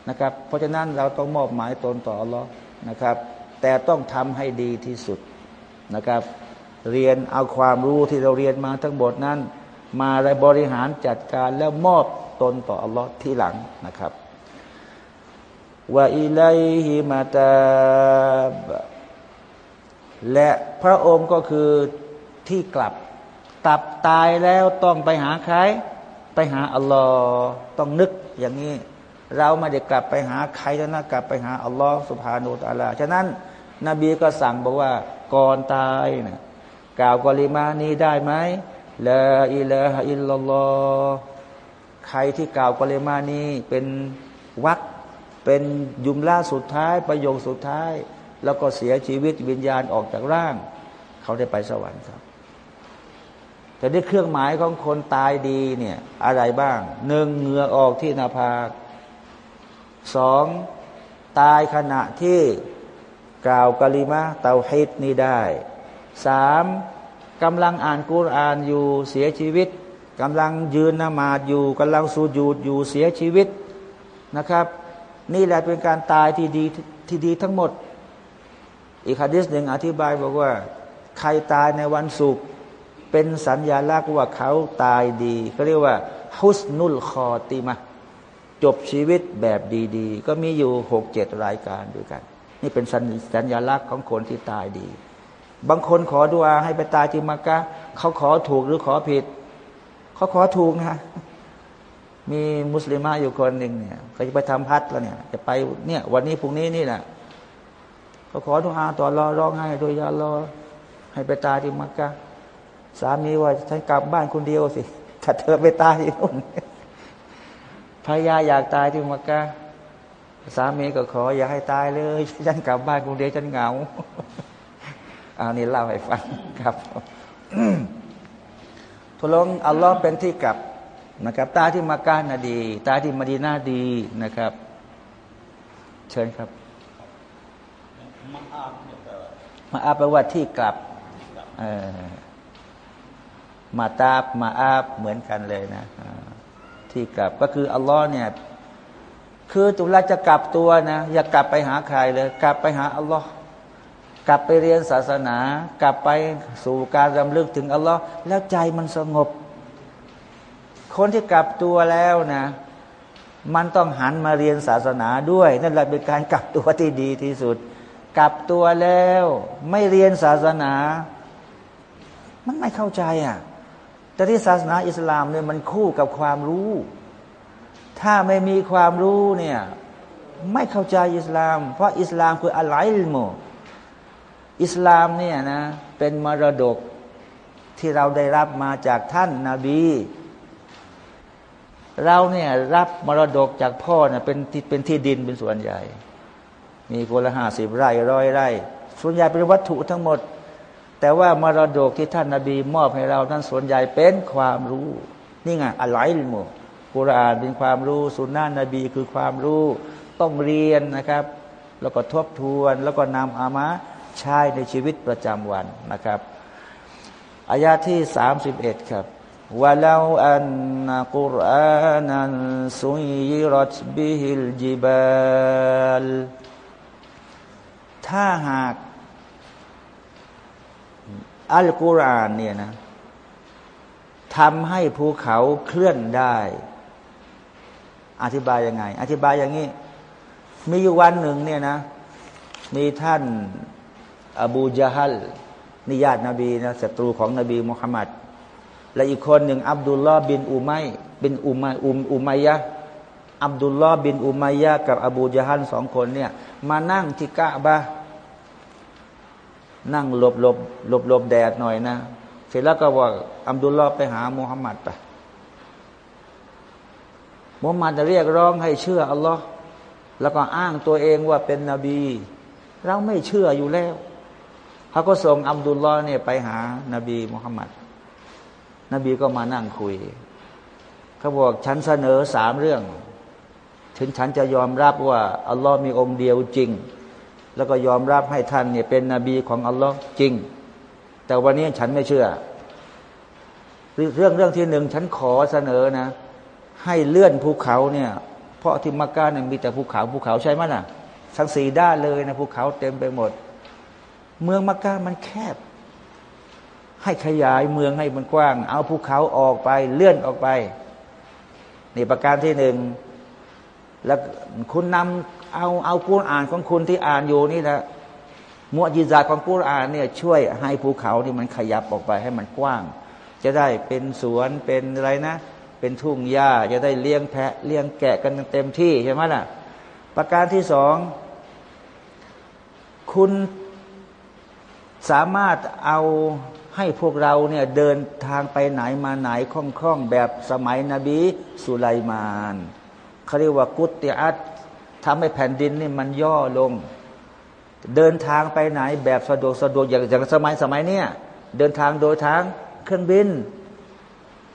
Speaker 1: นะครับ เพราะฉะนั้นเราต้องมอบหมายตนต่ออัลลอฮ์นะครับ แต่ต้องทำให้ดีที่สุดนะครับ เรียนเอาความรู้ที่เราเรียนมาทั้งหมดนั้น มาบริหารจัดการแล้วมอบตนต่ออัลลอฮ์ที่หลังนะครับวะอิไลฮิมาตาบและพระองค์ก็คือที่กลับ ตับตายแล้วต้องไปหาใคร ไปหาอัลลอฮ์ต้องนึกอย่างนี้ เราไม่ได้กลับไปหาใครแล้วนะกลับไปหาอัลลอฮ์สุภาโนตอาลาฉะนั้น นบีก็สั่งบอกว่าก่อนตายนะกล่าวกอลิมานี้ได้ไหมละอิละฮอิลลอฮ์ใครที่กล่าวกอลิมานี้เป็นวักเป็นยุมล่าสุดท้าย ประโยคสุดท้าย แล้วก็เสียชีวิตวิญญาณออกจากร่าง เขาได้ไปสวรรค์ครับ แต่ได้เครื่องหมายของคนตายดีเนี่ย อะไรบ้างหนึ่งเหงื่อออกที่นาภากสองตายขณะที่กล่าวกะลิมะเตาฮิตนี้ได้สามกำลังอ่านกุรอานอยู่เสียชีวิตกำลังยืนนมาดอยู่กำลังสูญูดอยู่เสียชีวิตนะครับ นี่แหละเป็นการตายที่ดีที่ดีทั้งหมด อีกฮะดิษหนึ่งอธิบายบอกว่า ใครตายในวันศุกร์ เป็นสัญญาลักษณ์ว่าเขาตายดีเขาเรียกว่าฮุสนุลคอติมาจบชีวิตแบบดีๆ ก็มีอยู่หกเจ็ดรายการด้วยกัน นี่เป็นสัญญาลักษณ์ของคนที่ตายดี บางคนขอดุอาให้ไปตายที่มักกะเขาขอถูกหรือขอผิด เขาขอถูกนะมีมุสลิมะอยู่คนหนึ่งเนี่ยเขาจะไปทำพัดแล้วเนี่ย จะไปเนี่ย วันนี้พรุ่งนี้นี่แหละเขาขอทุอาต่อรอร้องไห้โดยยารอให้ไปตายที่มักกะ สามีว่าฉันกลับบ้านคนเดียวสิถ้าเธอไปตายที่นู่นภรรยาอยากตายที่มักกะสามีก็ขอ อย่าให้ตายเลยฉันกลับบ้านคนเดียวฉันเหงาเอานี่เล่าให้ฟังครับทุลงอัลลอฮ์เป็นที่กลับนะครับ ตาที่มักกะนาดี ตาที่มดีนาดีนะครับ เชิญครับมาอาบมาอาบแปลว่าที่กลับ มาตาบมาอาบเหมือนกันเลยนะที่กลับก็คืออัลลอฮ์เนี่ยคือตุลาจะกลับตัวนะอย่ากลับไปหาใครเลย กลับไปหาอัลลอฮ์กลับไปเรียนศาสนา กลับไปสู่การรำลึกถึงอัลลอฮ์แล้วใจมันสงบ คนที่กลับตัวแล้วนะ มันต้องหันมาเรียนศาสนาด้วย นั่นแหละเป็นการกลับตัวที่ดีที่สุด กลับตัวแล้ว ไม่เรียนศาสนา มันไม่เข้าใจอะ แต่ที่ศาสนาอิสลามเนี่ยมันคู่กับความรู้ ถ้าไม่มีความรู้เนี่ยไม่เข้าใจอิสลาม เพราะอิสลามคืออะไรโมอิสลามเนี่ยนะเป็นมรดกที่เราได้รับมาจากท่านนาบี เราเนี่ยรับมรดกจากพ่อเนี่ยเป็นเป็นที่ดินเป็นส่วนใหญ่ มีคนละห้าสิบไร่ร้อยไร่ ส่วนใหญ่เป็นวัตถุทั้งหมด แต่ว่ามรดกที่ท่านนาบีมอบให้เรานั้นส่วนใหญ่เป็นความรู้ นี่ไงอะไรลมุกุรานเป็นความรู้สุนนะนบีคือความรู้ ต้องเรียนนะครับ แล้วก็ทบทวนแล้วก็นำอามาใช้ในชีวิตประจำวันนะครับอายาที่สามสิบเอ็ดครับว่าเราอันกุรอานันสุยรัตบิฮิลจิบาลถ้าหาก อัลกุรอานเนี่ยนะทำให้ภูเขาเคลื่อนได้ อธิบายยังไง อธิบายอย่างนี้ มีอยู่วันหนึ่งเนี่ยนะ มีท่านอบูจาฮัลนิยาตนบีนะศัตรูของนบีมุฮัมมัดและอีกคนหนึ่งอับดุลลอฮ์บินอุมัยบินอุมัยอุมอุมัยยะอับดุลลอฮ์บินอุมัยยะกับอบูจาฮัลสองคนเนี่ย มานั่งที่กะบะ นั่งหลบหลบหลบหลบแดดหน่อยนะ เสร็จแล้วก็ว่าอัมดุลลอฮ์ไปหามุฮัมมัดไปมุฮัมมัดจะเรียกร้องให้เชื่ออัลลอฮ์แล้วก็อ้างตัวเองว่าเป็นนบี เราไม่เชื่ออยู่แล้วเขาก็ส่งอัมดุลลอฮ์เนี่ยไปหานบีมุฮัมมัด นบีก็มานั่งคุยเขาบอกฉันเสนอสามเรื่อง ถึงฉันจะยอมรับว่าอัลลอฮ์มีองค์เดียวจริง แล้วก็ยอมรับให้ท่านเนี่ยเป็นนบีของอัลลอฮ์จริง แต่วันนี้ฉันไม่เชื่อ เรื่องเรื่องที่หนึ่งฉันขอเสนอนะ ให้เลื่อนภูเขาเนี่ย เพราะที่มักกะเนี่ยมีแต่ภูเขาภูเขาใช่ไหมน่ะ ทั้งสี่ด้านเลยนะภูเขาเต็มไปหมด เมืองมักกะมันแคบ ให้ขยายเมืองให้มันกว้าง เอาภูเขาออกไปเลื่อนออกไปนี่ประการที่หนึ่งแล้วคุณนำ เอาเอากุรอ่านของคุณที่อ่านอยู่นี่แหละมุอจิซาของกุรอ่านเนี่ยช่วยให้ภูเขาที่มันขยับออกไปให้มันกว้าง จะได้เป็นสวนเป็นอะไรนะ เป็นทุ่งหญ้าจะได้เลี้ยงแพะเลี้ยงแกะกันเต็มที่ใช่ไหมล่ะ ประการที่สองคุณสามารถเอาให้พวกเราเนี่ยเดินทางไปไหนมาไหนคล่องๆแบบสมัยนบีสุไลมานเขาเรียกว่ากุตติอัต ทำให้แผ่นดินนี่มันย่อลง เดินทางไปไหนแบบสะดวกสะดวกอย่างอย่างสมัยสมัยเนี้ยเดินทางโดยทางเครื่องบิน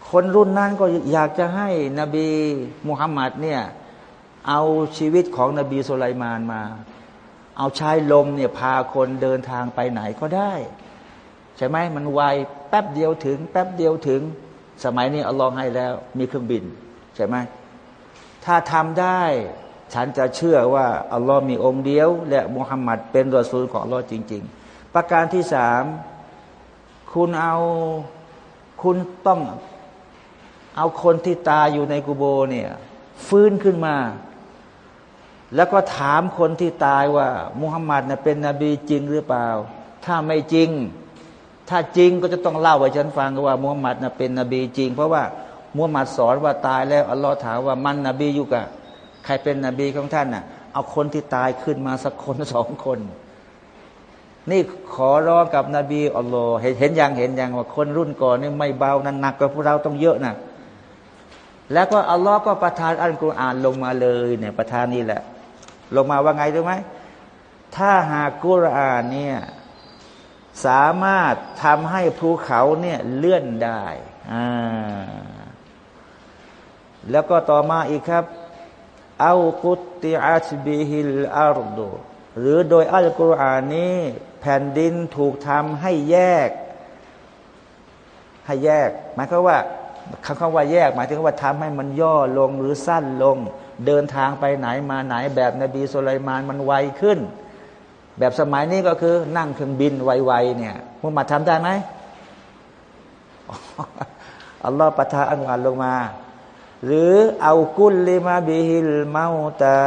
Speaker 1: คนรุ่นนั้นก็อยากจะให้นบีมุฮัมมัดเนี่ยเอาชีวิตของนบีสุไลมานมา เอาชายลมเนี่ยพาคนเดินทางไปไหนก็ได้ ใช่ไหมมันไวแป๊บเดียวถึง แป๊บเดียวถึง สมัยนี้อัลลอฮ์ให้แล้ว มีเครื่องบิน ใช่ไหมถ้าทำได้ ฉันจะเชื่อว่าอัลลอฮ์มีองค์เดียว และมุฮัมมัดเป็นรอซูลของอัลลอฮ์จริง ๆ ประการที่สามคุณเอาคุณต้องเอาคนที่ตายอยู่ในกุโบเนี่ยฟื้นขึ้นมา แล้วก็ถามคนที่ตายว่ามุฮัมมัดเน่ยเป็นนบีจริงหรือเปล่า ถ้าไม่จริง ถ้าจริงก็จะต้องเล่าให้ฉันฟังว่ามุฮัมมัดเน่ยเป็นนบีจริง เพราะว่ามุฮัมมัดสอนว่าตายแล้วอัลลอฮ์ถามว่ามันนบีอยู่กับ ใครเป็นนบีของท่านน่ะ เอาคนที่ตายขึ้นมาสักคนสองคน นี่ขอร้องกับนบีอัลลอฮ์เห็นเห็นยังเห็นอยังว่าคนรุ่นก่อนนี่ไม่เบานั้นหนักกว่าพวกเราต้องเยอะนะแล้วก็อัลลอฮ์ก็ประทานอัลกุรอานลงมาเลยเนี่ยประทานนี่แหละ ลงมาว่าไงรู้ไหมถ้าหากกุรอานเนี่ยสามารถทำให้ภูเขาเนี่ยเลื่อนได้อ่าแล้วก็ต่อมาอีกครับ อากุติอาชบิฮิลอารดูหรือโดยอัลกุรอานนี้แผ่นดินถูกทำให้แยก ให้แยก หมายความว่าคำว่าแยก หมายถึงว่าทำให้มันย่อลงหรือสั้นลง เดินทางไปไหนมาไหนแบบนบีสุลัยมานมันไวขึ้น แบบสมัยนี้ก็คือนั่งเครื่องบินไวๆเนี่ยมุฮัมมัดทำได้ไหมอัลลอฮฺประทานอันวันลงมา หรือเอากุลลิมาบิฮิลเมาตา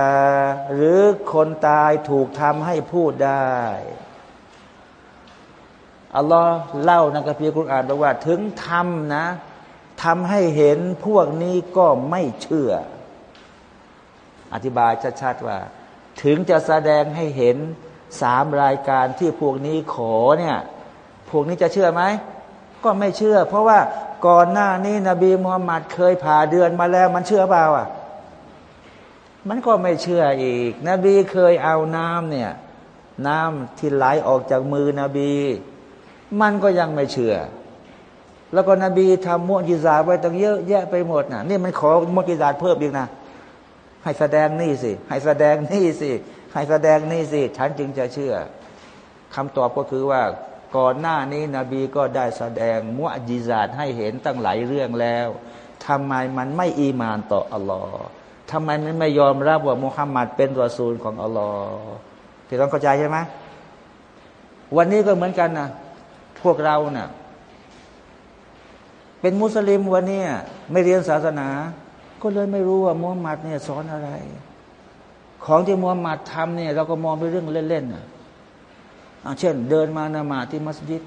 Speaker 1: หรือคนตายถูกทำให้พูดได้อัลลอฮ์เล่าในกัมภีร์คุรอานบอกว่า ถึงทำนะทำให้เห็นพวกนี้ก็ไม่เชื่อ อธิบายชัดๆว่า ถึงจะแสดงให้เห็นสามรายการที่พวกนี้ขอเนี่ย พวกนี้จะเชื่อไหมก็ไม่เชื่อ เพราะว่า ก่อนหน้านี้นบีมุฮัมมัดเคยผ่าเดือนมาแล้ว มันเชื่อเปล่าอะ มันก็ไม่เชื่ออีก นบีเคยเอาน้ำเนี่ย น้ำที่ไหลออกจากมือนบี มันก็ยังไม่เชื่อ แล้วก็นบีทำมุกิซาไว้ตั้งเยอะแยะไปหมดนะนี่มันขอมุกิซาเพิ่มอีกนะให้แสดงนี่สิ ให้แสดงนี่สิ ให้แสดงนี่สิ ฉันจึงจะเชื่อคำตอบก็คือว่า ก่อนหน้านี้นบีก็ได้แสดงมุกิซาให้เห็นตั้งหลายเรื่องแล้วทำไมมันไม่อีมานต่ออัลลอฮ์ทำไมมันไม่ยอมรับว่ามุฮัมมัดเป็นตัวซูลของอัลลอฮ์ที่ต้องเข้าใจใช่ไหมวันนี้ก็เหมือนกันนะพวกเราเนะ่ะเป็นมุสลิมวันนี้ไม่เรียนศาสนา ก็เลยไม่รู้ว่ามุฮัมมัดเนี่ยสอนอะไร ของที่มุฮัมมัดทำเนี่ยเราก็มองเป็นเรื่องเล่นๆนะ เช่น เดินมานามาที่มัสยิด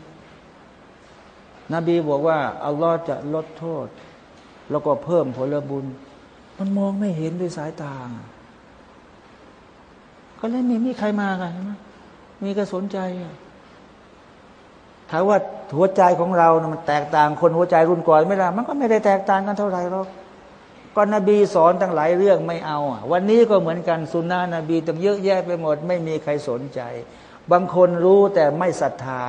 Speaker 1: นบีบอกว่า อัลลอฮ์จะลดโทษ แล้วก็เพิ่มผลบุญ มันมองไม่เห็นด้วยสายตา ก็เลยไม่มีใครมากันไหมมีก็สนใจถามว่าหัวใจของเรานะมันแตกต่างคนหัวใจรุ่นก่อนไม่ละมันก็ไม่ได้แตกต่างกันเท่าไหร่หรอกก็นบีสอนตั้งหลายเรื่องไม่เอาวันนี้ก็เหมือนกันสุนนะนบีตั้งเยอะแยะไปหมด ไม่มีใครสนใจ บางคนรู้แต่ไม่ศรัทธา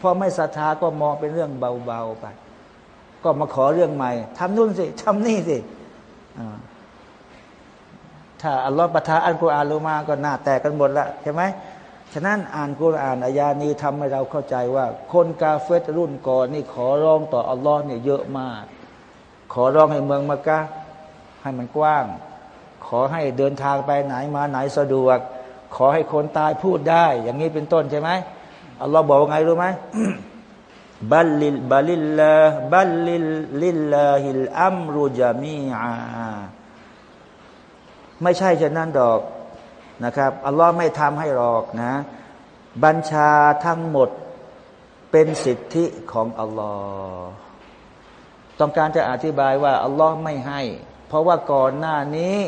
Speaker 1: พอไม่ศรัทธาก็มองเป็นเรื่องเบาๆไป ก็มาขอเรื่องใหม่ทำนู่นสิทำนี่สิถ้าอัลลอฮฺประทานอัลกุรอานลงมาก็หน้าแตกกันหมดละใช่ไหมฉะนั้นอ่านกุรอานอายานี้ทำให้เราเข้าใจว่า คนกาเฟตรุ่นก่อนนี่ขอร้องต่ออัลลอฮ์เนี่ยเยอะมาก ขอร้องให้เมืองมักกะฮ์ให้มันกว้าง ขอให้เดินทางไปไหนมาไหนสะดวก ขอให้คนตายพูดได้ อย่างนี้เป็นต้นใช่ไหมอัลลอฮ์บอกว่าไงรู้ไหมبل لل بل لله بل لله الأمر جميعاไม่ใช่เช่นนั้นดอกนะครับอัลลอฮ์ไม่ทำให้หรอกนะ บัญชาทั้งหมดเป็นสิทธิของอัลลอฮ์ต้องการจะอธิบายว่าอัลลอฮ์ไม่ให้ เพราะว่าก่อนหน้านี้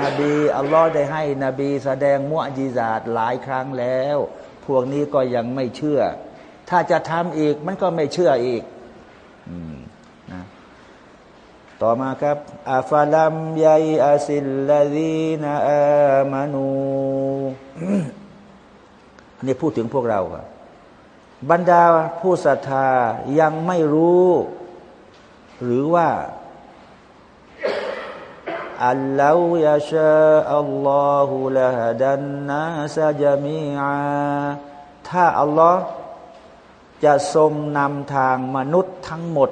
Speaker 1: นบีอัลลอฮ์ได้ให้นบีแสดงมุอจิซาดหลายครั้งแล้ว พวกนี้ก็ยังไม่เชื่อ ถ้าจะทำอีกมันก็ไม่เชื่ออีกนะต่อมาครับอาฟาลัมยัยอาสิลลาดีนาอามานูอันนี้พูดถึงพวกเราครับบรรดาผู้ศรัทธายังไม่รู้ หรือว่า อัลลอฮฺยาชาอัลลอฮฺละฮดันนาซาจามีอาถ้าอัลลอฮ์จะทรงนำทางมนุษย์ทั้งหมด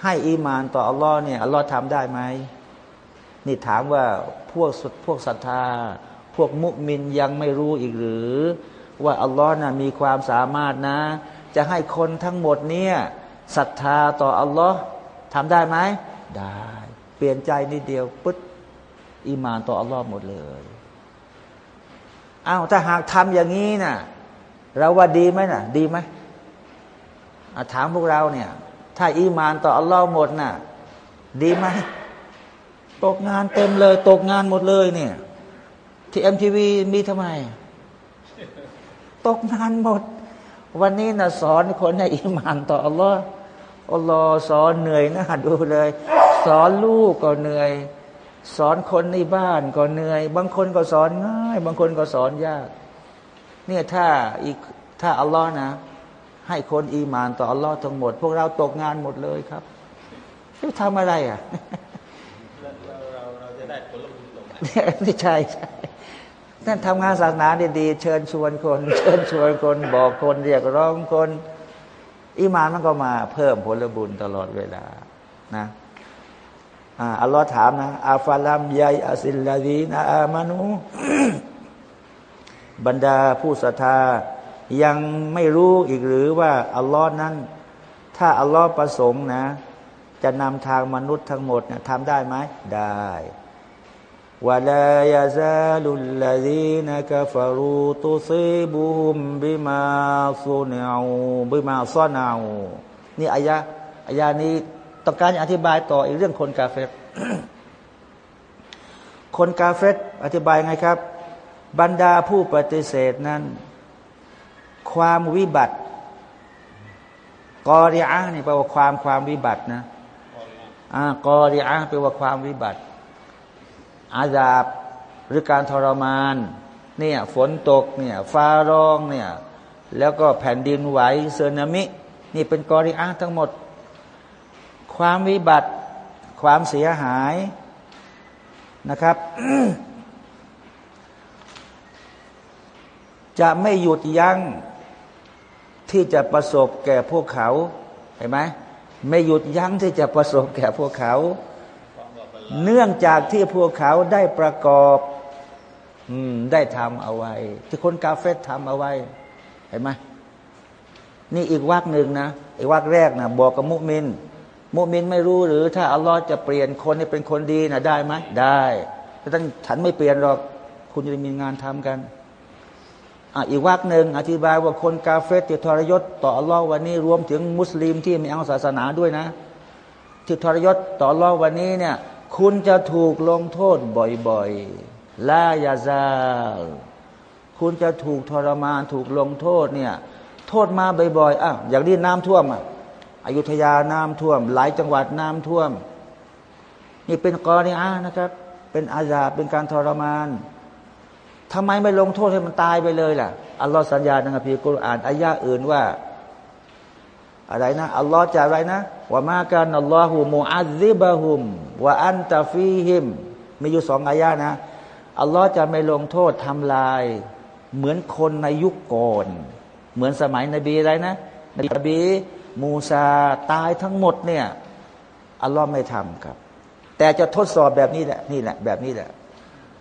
Speaker 1: ให้อีมานต่ออัลลอฮ์เนี่ยอัลลอฮ์ทำได้ไหมนี่ถามว่าพวกพวกศรัทธา พวกมุมินยังไม่รู้อีกหรือ ว่าอัลลอฮ์น่ะมีความสามารถนะ จะให้คนทั้งหมดเนี่ยศรัทธาต่ออัลลอฮ์ทำได้ไหมได้ ปลี่ยนใจนิดเดียวปึ๊ดอีมานต่ออัลลอฮ์หมดเลยอ้าวถ้าหากทำอย่างนี้น่ะเราว่าดีไหมน่ะ ดีไหมถามพวกเราเนี่ย ถ้าอีมานต่ออัลลอฮ์หมดน่ะ ดีไหมตกงานเต็มเลย ตกงานหมดเลยเนี่ย ที่เอ็มทีวีมีทำไม ตกงานหมด วันนี้นะสอนคนให้อีมานต่ออัลลอฮ์อัลลอฮ์สอนเหนื่อยนะดูเลย สอนลูกก็เหนื่อย สอนคนในบ้านก็เหนื่อย บางคนก็สอนง่าย บางคนก็สอนยาก เนี่ยถ้าอีกถ้าอัลลอฮ์นะ ให้คนอีมานต่ออัลลอฮ์ทั้งหมด พวกเราตกงานหมดเลยครับจะทำอะไรอะเราเราจะได้ผลบุญตรงไม่ใช่ใช่นั่นทำงานศาสนาดีๆเชิญชวนคน เชิญชวนคนบอกคนเรียกร้องคนอีมานมันก็มาเพิ่มผลบุญตลอดเวลานะ อัลลอฮ์ถามนะอาฟาลัมยายอาซิลลาดีนะอามานูบรรดาผู้ศรัทธา ยังไม่รู้อีกหรือว่าอัลลอฮ์นั้น ถ้าอัลลอฮ์ประสงค์นะ จะนำทางมนุษย์ทั้งหมดนะทำได้ไหมได้วะลายาซาลุลลาดีนกฟารูตุซีบุฮุมบิมาซุนเอาบิมาซอนเอานี่อายะอายะนี้ ต้องการอธิบายต่ออีกเรื่องคนกาเฟตคนกาเฟตอธิบายไงครับ บรรดาผู้ปฏิเสธนั้น ความวิบัติกอริอานี่แปลว่าความความวิบัตินะอ่ากอริอาแปลว่าความวิบัติ อาญาบหรือการทรมานเนี่ยฝนตกเนี่ยฟ้าร้องเนี่ยแล้วก็แผ่นดินไหวเซนามิ นี่เป็นกอริอาทั้งหมด ความวิบัติ ความเสียหายนะครับ จะไม่หยุดยั้งที่จะประสบแก่พวกเขาเห็นไหมไม่หยุดยั้งที่จะประสบแก่พวกเขา เนื่องจากที่พวกเขาได้ประกอบอืมได้ทำเอาไว้ ที่คนกาเฟตทำเอาไว้ เห็นไหมนี่อีกวักหนึ่งนะอีกวักแรกนะบอกกับมุมิน มุมินไม่รู้หรือถ้าอัลลอฮ์จะเปลี่ยนคนให้เป็นคนดีนะได้ไหมได้แต่ท่านฉันไม่เปลี่ยนหรอกคุณจะมีงานทำกันอีกวักหนึ่งอธิบายว่าคนกาเฟตที่ทรยศ ต่ออัลลอฮ์วันนี้รวมถึงมุสลิมที่ไม่เอาศาสนาด้วยนะ ที่ทรยศต่ออัลลอฮ์วันนี้เนี่ย คุณจะถูกลงโทษบ่อยๆลายาซาคุณจะถูกทรมานถูกลงโทษเนี่ย โทษมาบ่อยๆอะอย่างนี้น้ำท่วมอะ อยุธยาน้ำท่วม หลายจังหวัดน้ำท่วม นี่เป็นกรณีอานะครับ เป็นอาญาเป็นการทรมานทำไมไม่ลงโทษให้มันตายไปเลยล่ะอัลลอฮ์สัญญาในคัมภีร์กุรอานอายะอื่นว่า อะไรนะอัลลอฮ์จะอะไรนะว่ามาการอัลลอฮฺมูอัลซิบะฮุมว่าอันตาฟีฮิมมีอยู่สองอายะนะอัลลอฮ์จะไม่ลงโทษทำลาย เหมือนคนในยุคก่อน เหมือนสมัยนบีอะไรนะนบี มูซาตายทั้งหมดเนี่ยอัลลอฮ์ไม่ทำครับ แต่จะทดสอบแบบนี้แหละนี่แหละ แบบนี้แหละ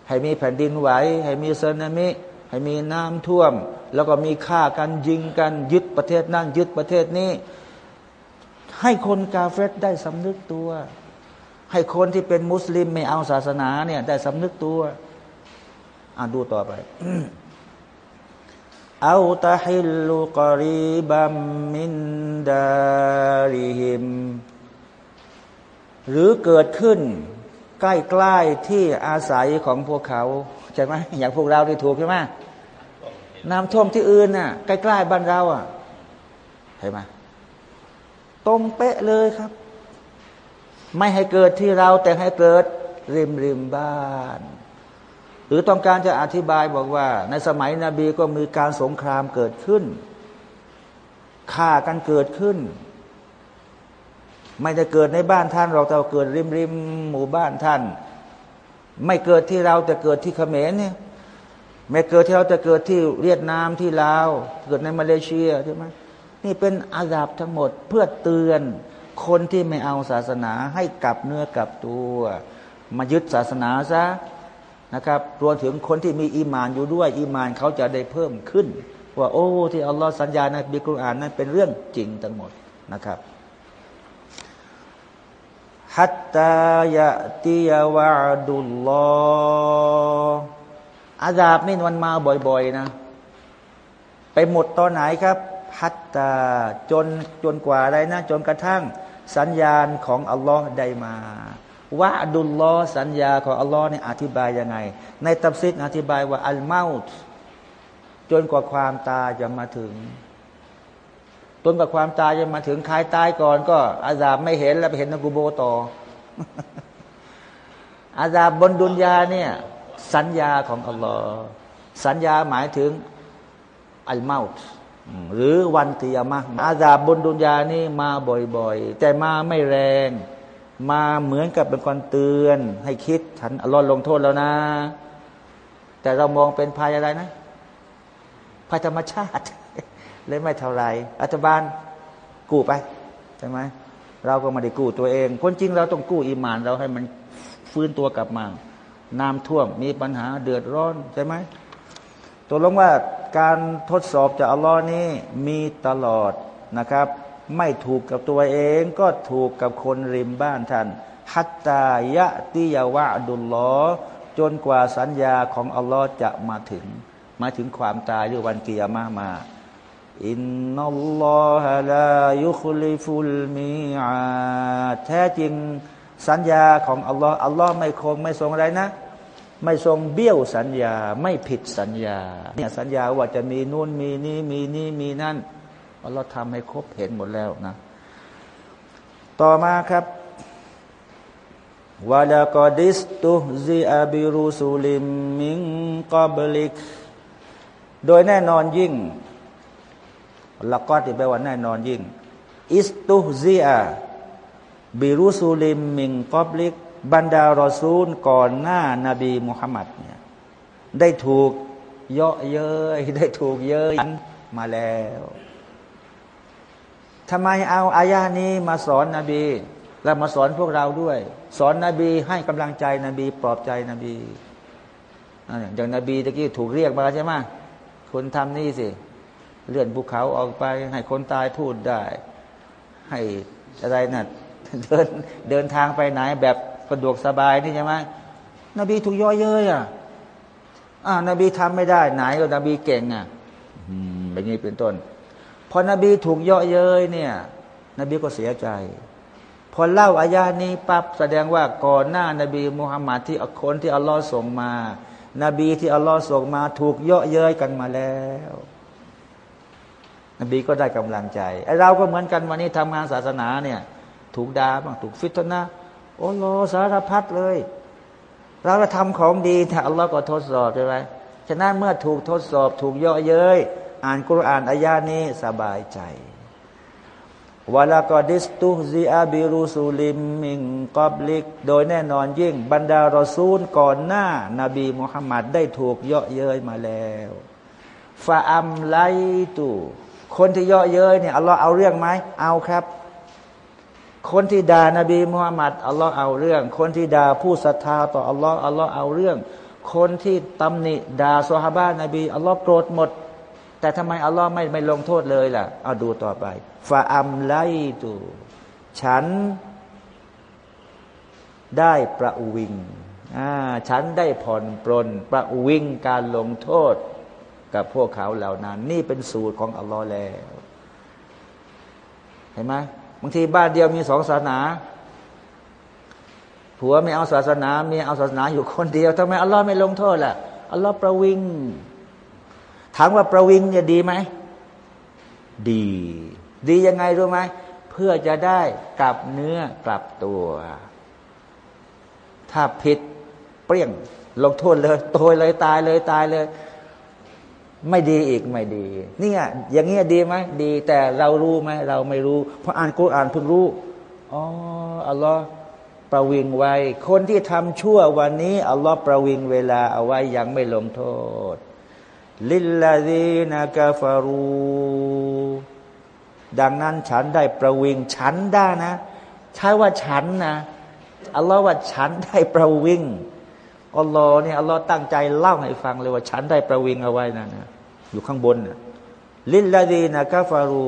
Speaker 1: ให้มีแผ่นดินไหวให้มีสึนามิ ให้มีน้ำท่วม แล้วก็มีฆ่ากันยิงกันยึดประเทศนั่นยึดประเทศนี้ให้คนกาเฟตได้สำนึกตัว ให้คนที่เป็นมุสลิมไม่เอาศาสนาเนี่ย ได้สำนึกตัว อ่านดูต่อไป เอาตาฮิลุกรีบัมมินดาริฮิม หรือเกิดขึ้น ใกล้ๆที่อาศัยของพวกเขาใช่ไหมอย่างพวกเราที่ถูกใช่ไหมน้ำท่วมที่อื่นน่ะใกล้ๆบ้านเราอะเห็นไหมตรงเป๊ะเลยครับ ไม่ให้เกิดที่เราแต่ให้เกิดริมริมบ้าน หรือต้องการจะอธิบายบอกว่า ในสมัยนบีก็มีการสงครามเกิดขึ้นฆ่ากันเกิดขึ้น ไม่ได้เกิดในบ้านท่านเราแต่เกิดริมริมหมู่บ้านท่าน ไม่เกิดที่เราแต่เกิดที่เขมรเนี่ยไม่เกิดที่เราแต่เกิดที่เวียดนามที่ลาวเกิดในมาเลเซียใช่ไหมนี่เป็นอาดาบทั้งหมดเพื่อเตือนคนที่ไม่เอาศาสนาให้กลับเนื้อกลับตัว มายึดศาสนาซะ นะครับรวมถึงคนที่มีอีมานอยู่ด้วยอีมานเขาจะได้เพิ่มขึ้น ว่าโอ้ที่อัลลอฮ์สัญญาในบิคุรอานนั้นเป็นเรื่องจริงทั้งหมดนะครับฮัตตายะติยวะดุลลออาซาบนี่มันมาบ่อย ๆ นะ ไปหมดตอนไหนครับฮัตตาจนจนกว่าอะไรนะ จนกระทั่งสัญญาณของอัลลอฮ์ได้มา วะดุลลอสัญญาของอัลลอฮ์เนี่ยอธิบายยังไง ในตับซิดอธิบายว่าอัลเมาต์จนกว่าความตายจะมาถึงจนกับความตายจะมาถึงใครตายก่อน ก็ อาซาบไม่เห็นแล้วไปเห็นนกูโบต่อ อาซาบบนดุนยาเนี่ย สัญญาของอัลลอฮ์สัญญาหมายถึงอัลเมาต์หรือวันตียมะอาซาบบนดุนยานี่มาบ่อย ๆ แต่มาไม่แรง มาเหมือนกับเป็นคนเตือน ให้คิดฉันอัลลอฮ์ลงโทษแล้วนะ แต่เรามองเป็นภัยอะไรนะภัยธรรมชาติเลยไม่เท่าไรรัฐบาลกู้ไปใช่ไหมเราก็ไม่ได้กู้ตัวเองคนจริงเราต้องกู้อิมานเราให้มันฟื้นตัวกลับมาน้ำท่วมมีปัญหาเดือดร้อนใช่ไหมตัวลงว่าการทดสอบจากอัลลอฮ์นี้มีตลอดนะครับ ไม่ถูกกับตัวเองก็ถูกกับคนริมบ้านท่านฮัตตายะติยาวะดุลลอจนกว่าสัญญาของอัลลอฮ์จะมาถึง มาถึงความตายหรือวันเกียร์มามา อินนัลลอฮะลายุคลิฟุลมีอาแท้จริงสัญญาของอัลลอฮ์อัลลอฮ์ไม่คงไม่ทรงอะไรนะ ไม่ทรงเบี้ยวสัญญา ไม่ผิดสัญญาเนี่ยสัญญาว่าจะมีนู่นมีนี้มีนี้มีนั่น อัลลอฮ์ทำให้ครบเห็นหมดแล้วนะ ต่อมาครับวะลากอดิสตุซิอาบิรุสุลิมมิงกอบลิก โดยแน่นอนยิ่งละก็ที่แปลว่าแน่นอนยิ่ง อิสตุซิอาบิรุสุลิมมิงกอบลิก บรรดารอซูลก่อนหน้านาบีมุฮัมมัดเนี่ยได้ถูกเยาะเย้ยได้ถูกเย้ยมาแล้ว ทำไมเอาอายานี้มาสอนนบี แล้วมาสอนพวกเราด้วย สอนนบีให้กำลังใจนบี ปลอบใจนบีอย่างนบีตะกี้ถูกเรียกมาใช่ไหมคุณทำนี่สิ เลื่อนภูเขาออกไป ให้คนตายพูดได้ ให้อะไรนะ่ะเดินเดินทางไปไหนแบบสะดวกสบายนี่ใช่ไหมนบีถูกย่อเย้ยอะอ่านบีทำไม่ได้ไหนก็นบีเก่งอะแบบนี้เป็นต้น พอนบีถูกย่อเย้ยเนี่ย นบีก็เสียใจ พอเล่าอายานี้ปั๊บแสดงว่าก่อนหน้านบีมุฮัมมัดที่คนที่อัลลอฮ์ส่งมา นบีที่อัลลอฮ์ส่งมาถูกเยาะเย้ยกันมาแล้ว นบีก็ได้กำลังใจไอเราก็เหมือนกันวันนี้ทำงานศาสนาเนี่ย ถูกด่าบ้างถูกฟิตนะโอ้โหสารพัดเลย เราจะทำของดีแต่อัลลอฮ์ก็ทดสอบใช่ไหมฉะนั้นเมื่อถูกทดสอบถูกเยาะเย้ย อ่านกุรอานอายานี้สบายใจولقد استهزئ برسل من قبلك โดยแน่นอนยิ่ง บรรดารอซูลก่อนหน้านาบีมุฮัมมัดได้ถูกเยาะเย้ยมาแล้วفأمليتคนที่เยาะเย้ยเนี่ยอัลลอฮ์เอาเรื่องไหมเอาครับ คนที่ด่านาบีมุฮัมมัดอัลลอฮ์เอาเรื่อง คนที่ด่าผู้ศรัทธาต่ออัลลอฮ์อัลลอฮ์เอาเรื่อง คนที่ตำหนิด่าซอฮาบะนบีอัลลอฮ์โกรธหมด แต่ทำไมอัลลอฮ์ไม่ไม่ลงโทษเลยล่ะ เอาดูต่อไปฟาอัมไลตูฉันได้ประวิงอ่าฉันได้ผ่อนปลนประวิงการลงโทษกับพวกเขาเหล่านั้น นี่เป็นสูตรของอัลลอฮ์แล้ว เห็นไหมบางทีบ้านเดียวมีสองศาสนาผัวไม่เอาศาสนาเมียเอาศาสนาอยู่คนเดียวทำไมอัลลอฮ์ไม่ลงโทษล่ะอัลลอฮ์ประวิงามว่าประวิงจะดีไหม ดี ดียังไงรู้ไหม เพื่อจะได้กลับเนื้อกลับตัว ถ้าผิดเปรี้ยง ลงโทษเลยโตยเลยตายเลยตายเลย ไม่ดีอีกไม่ดี เนี่ไงอย่างเงี้ยดีไหมดีแต่เรารู้ไหมเราไม่รู้ เพราะอ่านกุรอานเพิ่งรู้อ๋ออัลลอฮ์ประวิงไว้ คนที่ทำชั่ววันนี้อัลลอฮ์ประวิงเวลาเอาไว้ยังไม่ลงโทษ ลิลลาดีนากาฟารูดังนั้นฉันได้ประวิงฉันได้นะ ใช่ว่าฉันนะอัลลอฮ์ว่าฉันได้ประวิงอัลลอฮ์เนี่ยอัลลอฮ์ตั้งใจเล่าให้ฟังเลยว่า ฉันได้ประวิงเอาไว้นะนะอยู่ข้างบนนะลิลลาดีนากาฟารู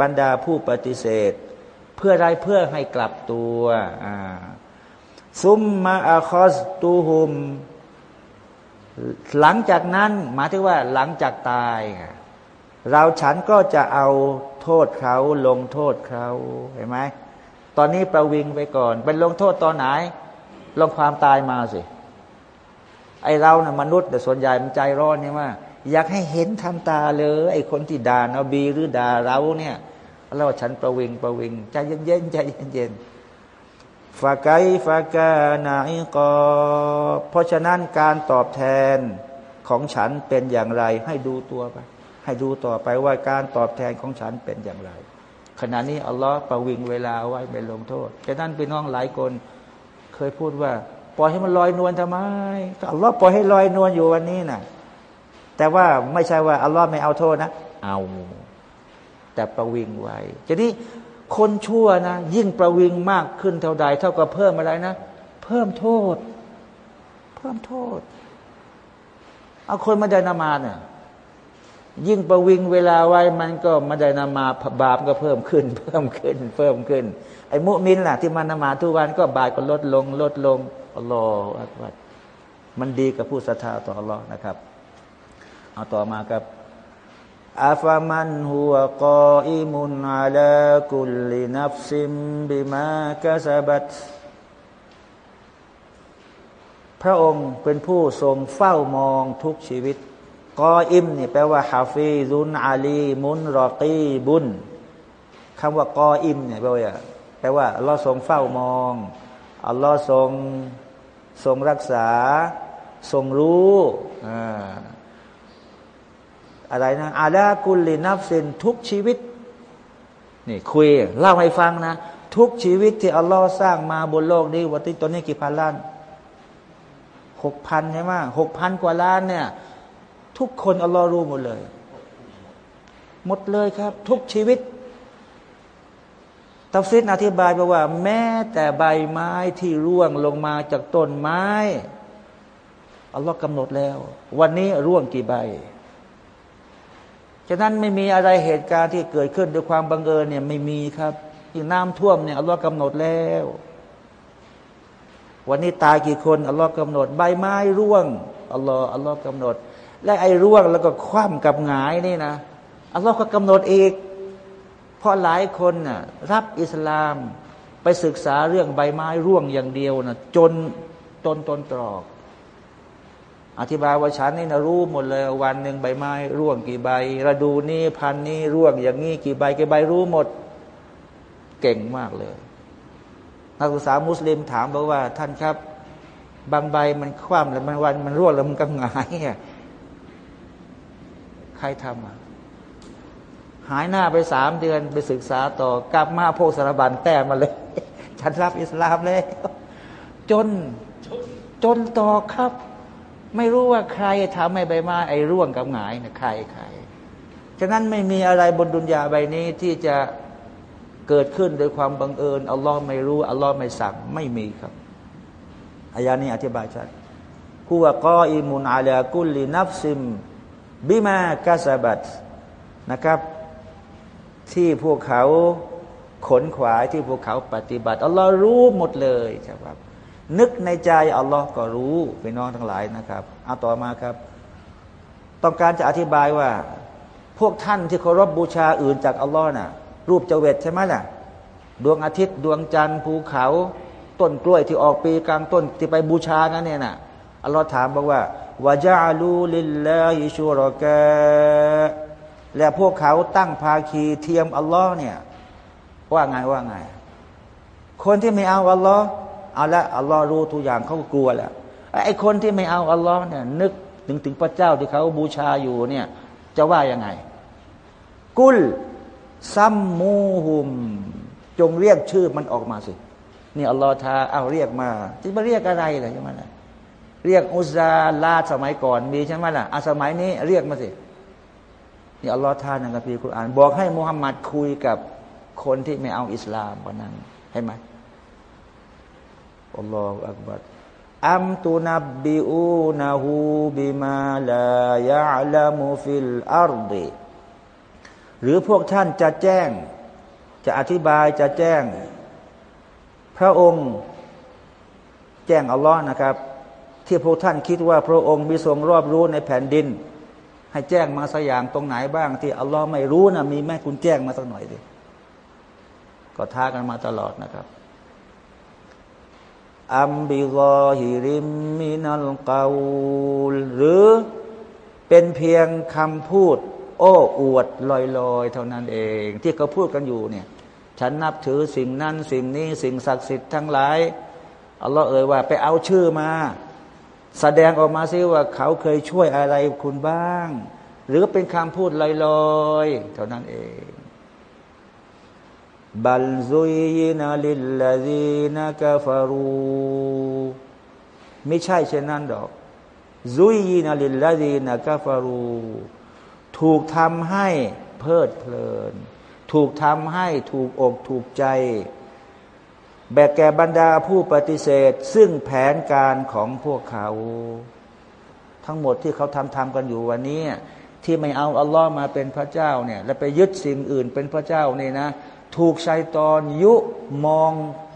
Speaker 1: บรรดาผู้ปฏิเสธ เพื่อไรเพื่อให้กลับตัวซุมมาอาคอสตูฮุม หลังจากนั้นหมายถึงว่าหลังจากตาย เราฉันก็จะเอาโทษเขาลงโทษเขาเห็นไหมตอนนี้ประวิงไปก่อน เป็นลงโทษตอนไหน ลงความตายมาสิ ไอเรานะ่ะมนุษย์แต่ส่วนใหญ่มันใจร้อนเนี่ยว่า อยากให้เห็นทำตาเลย ไอคนที่ด่านบีหรือด่าเราเนี่ยเราฉันประวิงประวิงใจเย็นๆใจเย็นๆ ฟาไกฟากานาอิกอเพราะฉะนั้นการตอบแทนของฉันเป็นอย่างไร ให้ดูตัวไป ให้ดูต่อไปว่าการตอบแทนของฉันเป็นอย่างไร ขณะนี้อัลลอฮ์ประวิงเวลาไว้ไม่ลงโทษฉะนั้นพี่น้องหลายคนเคยพูดว่า ปล่อยให้มันลอยนวลทำไมอัลลอฮ์ปล่อยให้ลอยนวลอยู่วันนี้นะแต่ว่าไม่ใช่ว่าอัลลอฮ์ไม่เอาโทษนะ เอา แต่ประวิงไว้ทีนี้ คนชั่วนะ ยิ่งประวิงมากขึ้นเท่าใด เท่ากับเพิ่มอะไรนะ เพิ่มโทษ เพิ่มโทษ เอาคนมาได้นามาเนี่ยยิ่งประวิงเวลาไว้มันก็มาได้นามาบาปก็เพิ่มขึ้น เพิ่มขึ้น เพิ่มขึ้น ไอ้มุมินล่ะ ที่มานามาทุกวันก็บาปก็ลดลง ลดลงอัลลอฮฺอักบัดมันดีกับผู้ศรัทธาต่ออัลลอฮ์นะครับ เอาต่อมาครับ อัฟมันหัวกออิมุนอาลากุลินัฟซิมบิมากะซาบัตพระองค์เป็นผู้ทรงเฝ้ามองทุกชีวิต กออิมนี่แปลว่าฮาฟีซุนอาลีมุนรอกีบุญคำว่ากออิมเนี่ยแปลว่าแปลว่าอัลลอฮ์ทรงเฝ้ามองอัลลอฮ์ทรงทรงรักษา ทรงรู้อ อะไรนะอาลากุลลินับสินทุกชีวิต นี่คุยเล่าให้ฟังนะ ทุกชีวิตที่อัลลอฮ์สร้างมาบนโลกนี้วันที่ตัวนี้กี่พันล้านหกพันใช่ไหมหกพันกว่าล้านเนี่ย ทุกคนอัลลอฮ์รู้หมดเลย หมดเลยครับ ทุกชีวิตตัฟซิดอธิบายบอกว่า แม้แต่ใบไม้ที่ร่วงลงมาจากต้นไม้อัลลอฮ์กำหนดแล้ว วันนี้ร่วงกี่ใบ ฉะนั้นไม่มีอะไรเหตุการณ์ที่เกิดขึ้นด้วยความบังเอิญเนี่ยไม่มีครับที่น้ำท่วมเนี่ยอัลลอฮ์กำหนดแล้ว วันนี้ตายกี่คนอัลลอฮ์กำหนด ใบไม้ร่วงอัลลอฮ์อัลลอฮ์กำหนด และไอ้ร่วงแล้วก็คว่ำกับหงายนี่นะอัลลอฮ์ก็กำหนดอีกเพราะหลายคนน่ะรับอิสลามไปศึกษาเรื่องใบไม้ร่วงอย่างเดียวนะจนตนตนตรอก อธิบายว่าฉันนี่นะรู้หมดเลย วันหนึ่งใบไม้ ร่วงกี่ใบฤดูนี้พันนี้ร่วงอย่างนี้กี่ใบกี่ใบรู้หมด เก่งมากเลย นักศึกษามุสลิมถามบอกว่า ท่านครับ บางใบมันคว่ำแล้วมันวันมันร่วงแล้วมันก็หงายใครทำอะหายหน้าไปสามเดือนไปศึกษาต่อกลับมาโพสารบันแต้มาเลย ฉันรับอิสลามแล้วจน จนต่อครับ ไม่รู้ว่าใครทำให้ใบไม้ไอ้ร่วงกับหงายนะใครใครฉะนั้นไม่มีอะไรบนดุนยาใบนี้ที่จะเกิดขึ้นโดยความบังเอิญอัลลอฮ์ไม่รู้อัลลอฮ์ไม่สั่งไม่มีครับอายานี้อธิบายชัดผู้ว่ากออิมุนอาลากุลลินัฟซิมบิมากาซาบัตนะครับ ที่พวกเขาขนขวายที่พวกเขาปฏิบัติอัลลอฮ์รู้หมดเลยครับ นึกในใจอัลลอฮ์ก็รู้พี่น้องทั้งหลายนะครับเอาต่อมาครับ ต้องการจะอธิบายว่า พวกท่านที่เคารพบบูชาอื่นจากอัลลอฮ์น่ะ รูปเจเวตใช่ไหมล่ะ ดวงอาทิตย์ดวงจันทร์ภูเขา ต้นกล้วยที่ออกปีกลางต้นที่ไปบูชากันเนี่ยน่ะอัลลอฮ์ถามบอกว่าวาจาลูลิลลาฮิชูรอกะและพวกเขาตั้งภาคีเทียมอัลลอฮ์เนี่ย ว่าไงว่าไง คนที่ไม่เอาอัลลอฮ์ เอาละอัลลอฮ์รู้ทุกอย่างเขาก็กลัวแหล้วไอ้คนที่ไม่เอาอัลลอฮ์เนี่ยนึกถึงถึงพระเจ้าที่เขาบูชาอยู่เนี่ยจะว่ายังไง กุลซัมมูฮุม จงเรียกชื่อมันออกมาสินี่อัลลอฮ์ทาเอาเรียกมาจะมาเรียกอะไรล่ะใช่ไหมล่ะเรียกอุซาลาสมัยก่อนมีใช่ไหมล่ะอาสมัยนี้เรียกมาสินี่อัลลอฮ์ทาในกัมภีร์คุรอาน บอกให้มุฮัมมัดคุยกับคนที่ไม่เอาอิสลามวันนั้นเห็นไหม الله أكبر أم تنبئونه بما لا يعلم في الأرضหรือพวกท่านจะแจ้ง จะอธิบายจะแจ้ง พระองค์แจ้งอัลลอฮ์นะครับ ที่พวกท่านคิดว่าพระองค์มีทรงรอบรู้ในแผ่นดิน ให้แจ้งมาสักอย่างตรงไหนบ้าง ที่อัลลอฮ์ไม่รู้นะมีแม่คุณแจ้งมาสักหน่อยดิก็ท้ากันมาตลอดนะครับ อัมบิกอฮิริมมินัลกาลหรือเป็นเพียงคำพูด โอ้อวดลอยๆ เท่านั้นเอง ที่เขาพูดกันอยู่เนี่ยฉันนับถือสิ่งนั้นสิ่งนี้สิ่งศักดิ์สิทธิ์ทั้งหลายอัลลอฮ์เอ่ยว่า ไปเอาชื่อมา แสดงออกมาซิว่าเขาเคยช่วยอะไรคุณบ้าง หรือเป็นคำพูดลอยๆ เท่านั้นเอง บัลซุยนาลิลลาดีนักฟารูไม่ใช่เช่นนั้นดอกซุยนาลิลลาดีนักฟารูถูกทำให้เพลิดเพลินถถูกทำให้ถูกอกถูกใจ แบกแก่บรรดาผู้ปฏิเสธ ซึ่งแผนการของพวกเขา ทั้งหมดที่เขาทำทำกันอยู่วันนี้ ที่ไม่เอาอัลลอฮ์มาเป็นพระเจ้าเนี่ย และไปยึดสิ่งอื่นเป็นพระเจ้านี่นะ ถูกชัยตอนยุมอง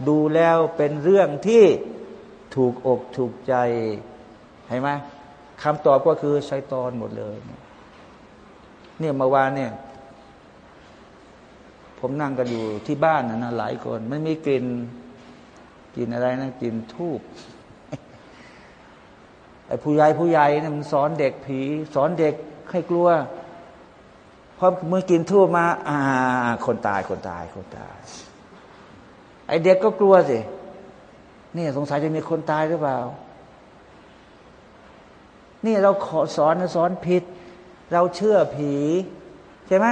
Speaker 1: ดูแล้วเป็นเรื่องที่ถูกอกถูกใจเห็นไหมคำตอบก็คือชัยตอนหมดเลยเนี่ยเมื่อวานเนี่ย ผมนั่งกันอยู่ที่บ้านนะนะหลายคนไม่มีกลิ่นกลิ่นอะไรนะกลิ่นทูบไอ้ผู้ใหญ่ผู้ใหญ่เนี่ยมันสอนเด็กผี สอนเด็กให้กลัว พอเมื่อกินทูบมา อ่า คนตายคนตายคนตาย ไอเด็กก็กลัวสินี่สงสัยจะมีคนตายหรือเปล่า นี่เราขอสอนสอนผิด เราเชื่อผี ใช่ไหม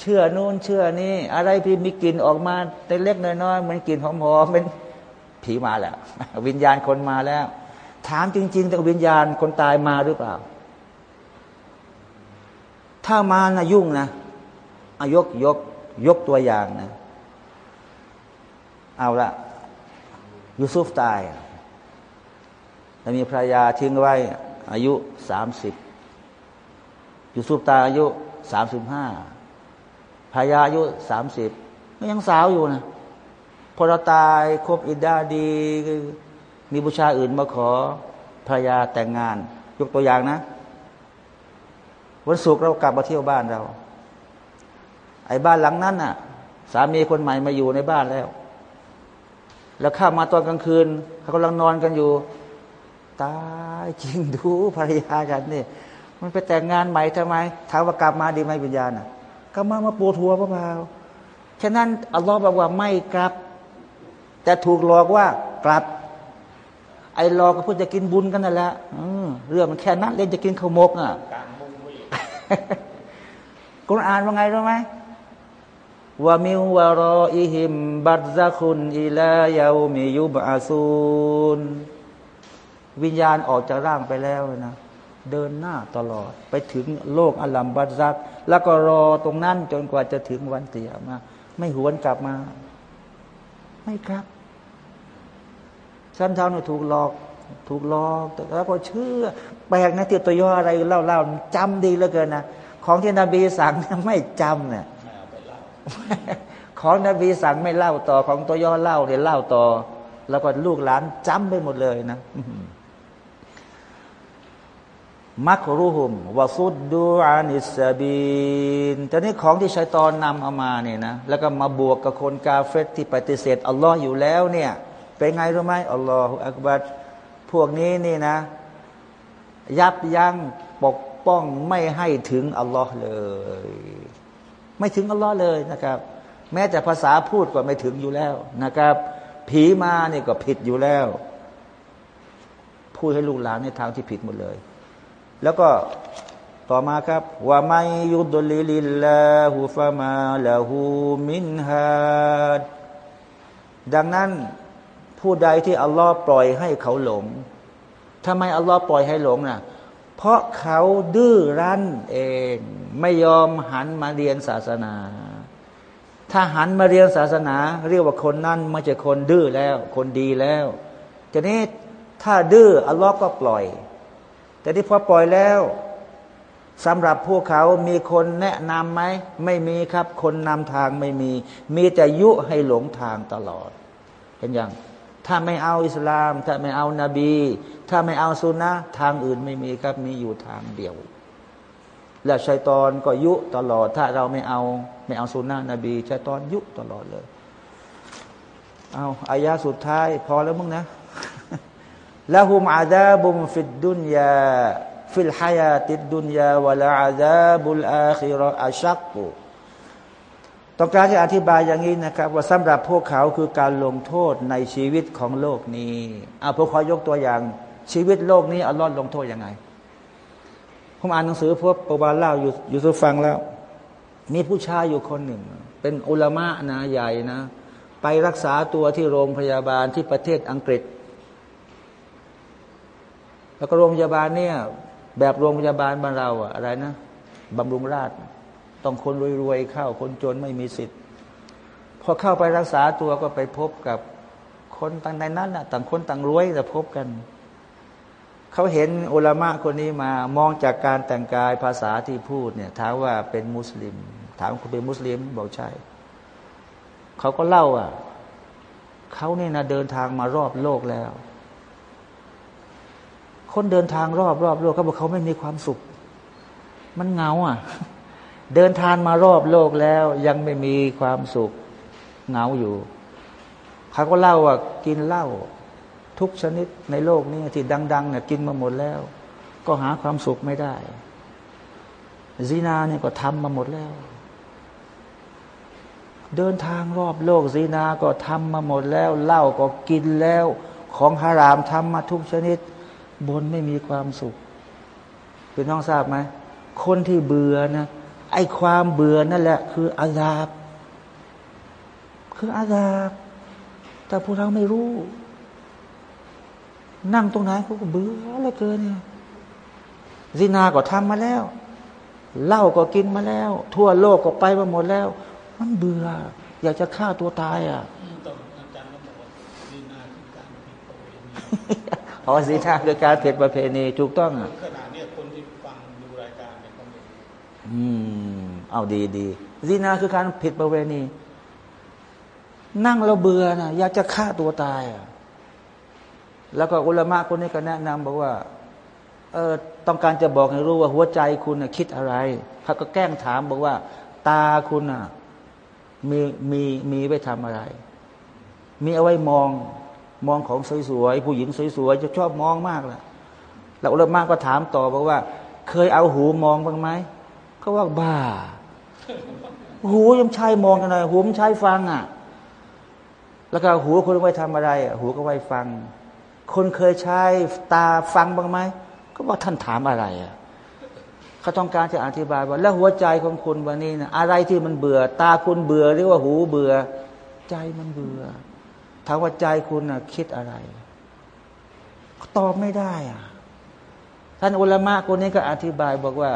Speaker 1: เชื่อนู่นเชื่อนี่ อะไรพี่มีกลิ่นออกมาแต่เล็กน้อยๆมันกลิ่นหอมๆเป็นผีมาแล้ว วิญญาณคนมาแล้ว ถามจริงๆแต่วิญญาณคนตายมาหรือเปล่า ถ้ามานะยุ่งนะอายกยกยกตัวอย่างนะ เอาละยูซุฟตายแล้วมีภรรยาทิ้งไว้ อายุสามสิบยูซุฟตายอายุสามสิบห้าภรรยาอายุสามสิบก็ยังสาวอยู่นะพอเราตายครบอิดาดี มีบูชาอื่นมาขอภรรยาแต่งงาน ยกตัวอย่างนะ วันศุกร์เรากลับมาเที่ยวบ้านเรา ไอ้บ้านหลังนั้นน่ะ สามีคนใหม่มาอยู่ในบ้านแล้ว แล้วข้ามาตอนกลางคืนเขากำลังนอนกันอยู่ ตายจริงดูภรรยาฉันนี่มันไปแต่งงานใหม่ทำไมถามว่ากลับมาดีไหมวิญญาณอะก็มามาปูทัวร์เปล่าฉะนั้นอัลลอฮ์บอกว่าไม่กลับ แต่ถูกหลอกว่ากลับ ไอ้หลอกก็เพื่อจะกินบุญกันนั่นแหละเรื่องมันแค่นั้นเล่นจะกินข้าวมกอะ กุณอ่านว่าไงรู้ไหมว่ามิวารออิหิม บัตซะคุณอิลายามิยุบอาซูนวิญญาณออกจากร่างไปแล้วนะเดินหน้าตลอดไปถึงโลกอัลลัมบัตซัก แล้วก็รอตรงนั้นจนกว่าจะถึงวันเตียมาไม่หวนกลับมา ไม่ครับชั้นเท้าเนี่ยถูกหลอก ถูกหลอกแต่แล้วก็เชื่อ ลกนะที่ตัวย่ออะไรเล่าเล่าจำดีเหลือเกินนะของที่นบีสั่งไม่จำเนี่ยของนบีสั่งไม่เล่าต่อของตัวย่อเล่าเนี่ยเล่าต่อ แล้วก็ลูกหลานจำไปหมดเลยนะมักรูหุมวาซุดดูอานิสบีนแต่นี่ของที่ชัยตอนนำเอามาเนี่ยนะ แล้วก็มาบวกกับคนกาเฟตที่ปฏิเสธอัลลอฮ์อยู่แล้วเนี่ย เป็นไงรู้ไหมอัลลอฮฺอักบัดพวกนี้นี่นะ ยับยั้งปกป้องไม่ให้ถึงอัลลอฮ์เลย ไม่ถึงอัลลอฮ์เลยนะครับ แม้แต่ภาษาพูดก็ไม่ถึงอยู่แล้วนะครับ ผีมาเนี่ยก็ผิดอยู่แล้ว พูดให้ลูกหลานในทางที่ผิดหมดเลย แล้วก็ต่อมาครับว่าไม่ยุดลิลิลลาหูฟามาลาหูมินฮาดดังนั้นผู้ใดที่อัลลอฮ์ปล่อยให้เขาหลง ทำไมอัลลอฮ์ปล่อยให้หลงนะ่ะเพราะเขาดื้อรั้นเอง ไม่ยอมหันมาเรียนศาสนา ถ้าหันมาเรียนศาสนา เรียกว่าคนนั้นไม่ใช่คนดื้อแล้ว คนดีแล้วทีนี้ถ้าดื้ออัลลอฮ์ก็ปล่อย แต่ที่พอปล่อยแล้วสำหรับพวกเขามีคนแนะนำไหม ไม่มีครับ คนนำทางไม่มี มีแต่ยุให้หลงทางตลอด เห็นยัง ถ้าไม่เอาอิสลาม ถ้าไม่เอานาบี ถ้าไม่เอาสุนนะทางอื่นไม่มีครับ มีอยู่ทางเดียว และชัยตอนก็ยุตลอด ถ้าเราไม่เอาไม่เอาสุนนะนบีชัยตอนยุตลอดเลย เอาอายาสุดท้าย พอแล้วมึงนะละหุมอาดาบุมฟิดดุนยาฟิลฮายาติดดุนยาวะลาอาดาบุลอาคิรออาชักกุต้องการจะอธิบายอย่างนี้นะครับ ว่าสำหรับพวกเขาคือการลงโทษในชีวิตของโลกนี้เอาพวกเขายกตัวอย่าง ชีวิตโลกนี้อัลลอฮ์ลงโทษยังไง ผมอ่านหนังสือพวกประบาลเล่าอยู่อยู่สุฟังแล้ว มีผู้ชายอยู่คนหนึ่ง เป็นอุลามะนะใหญ่นะ ไปรักษาตัวที่โรงพยาบาลที่ประเทศอังกฤษ แล้วก็โรงพยาบาลเนี่ยแบบโรงพยาบาลบ้านเราอะอะไรนะบำรุงราชต้องคนรวยๆเข้าคนจนไม่มีสิทธิ์พอเข้าไปรักษาตัวก็ไปพบกับคนต่างในนั้นนะต่างคนต่างรวยแต่พบกัน เขาเห็นอุลามะคนนี้มามองจากการแต่งกายภาษาที่พูดเนี่ยถามว่าเป็นมุสลิม ถามคุณเป็นมุสลิมบอกใช่เขาก็เล่าอะเขาเนี่ยนะเดินทางมารอบโลกแล้ว คนเดินทางรอบรอบโลกเขาบอกเขาไม่มีความสุข มันเงาอะ เดินทางมารอบโลกแล้ว ยังไม่มีความสุขเงาอยู่เขาก็เล่าว่ากินเหล้า ทุกชนิดในโลกนี้ที่ดังๆเนี่ยกินมาหมดแล้ว ก็หาความสุขไม่ได้ซีนาเนี่ยก็ทำมาหมดแล้ว เดินทางรอบโลกซีนาก็ทำมาหมดแล้วเหล้าก็กินแล้ว ของฮารามทำมาทุกชนิด บนไม่มีความสุขเป็นน้องทราบไหมคนที่เบื่อนะไอ้ความเบื่อนั่นแหละ คืออาซาบ คืออาซาบ แต่พวกเราไม่รู้ นั่งตรงไหนเขาก็เบื่อเหลือเกินเนี่ยซินาก็ทำมาแล้วเหล้าก็กินมาแล้ว ทั่วโลกก็ไปมาหมดแล้ว มันเบื่อ อยากจะฆ่าตัวตายอะอ๋อสีนาคือการเผิดประเพณีถูกต้องอะขนาดนี้คนที่ฟังดูรายการเนี่ยเขาอืม เอาดีดีซีนาคือการผิดประเพณี นั่งเราเบื่อนะอยากจะฆ่าตัวตายอะ แล้วก็อุลามะคนนี้ก็แนะนำบอกว่าเออต้องการจะบอกให้รู้ว่าหัวใจคุณนะคิดอะไรเขาก็แกล้งถามบอกว่า ตาคุณนะมีมีมีไปทำอะไร มีเอาไว้มองมองของสวยๆผู้หญิงสวยๆจะชอบมองมากแหละแล้วอุลามะก็ถามต่อบอกว่า เคยเอาหูมองบ้างไหมก็ว่าบ้า หูยังใช้มองกันเลยหูมันใช้ฟังอะ แล้วก็หูคนไว้ทำอะไร หูก็ไว้ฟัง คนเคยใช้ตาฟังบ้างไหมก็บอกท่านถามอะไรอะเขาต้องการจะอธิบายว่า แล้วหัวใจของคุณวันนี้นะอะไรที่มันเบื่อ ตาคุณเบื่อหรือว่าหูเบื่อ ใจมันเบื่อถามว่าใจคุณนะคิดอะไรตอบไม่ได้อะท่านอุลามะคนนี้ก็อธิบายบอกว่า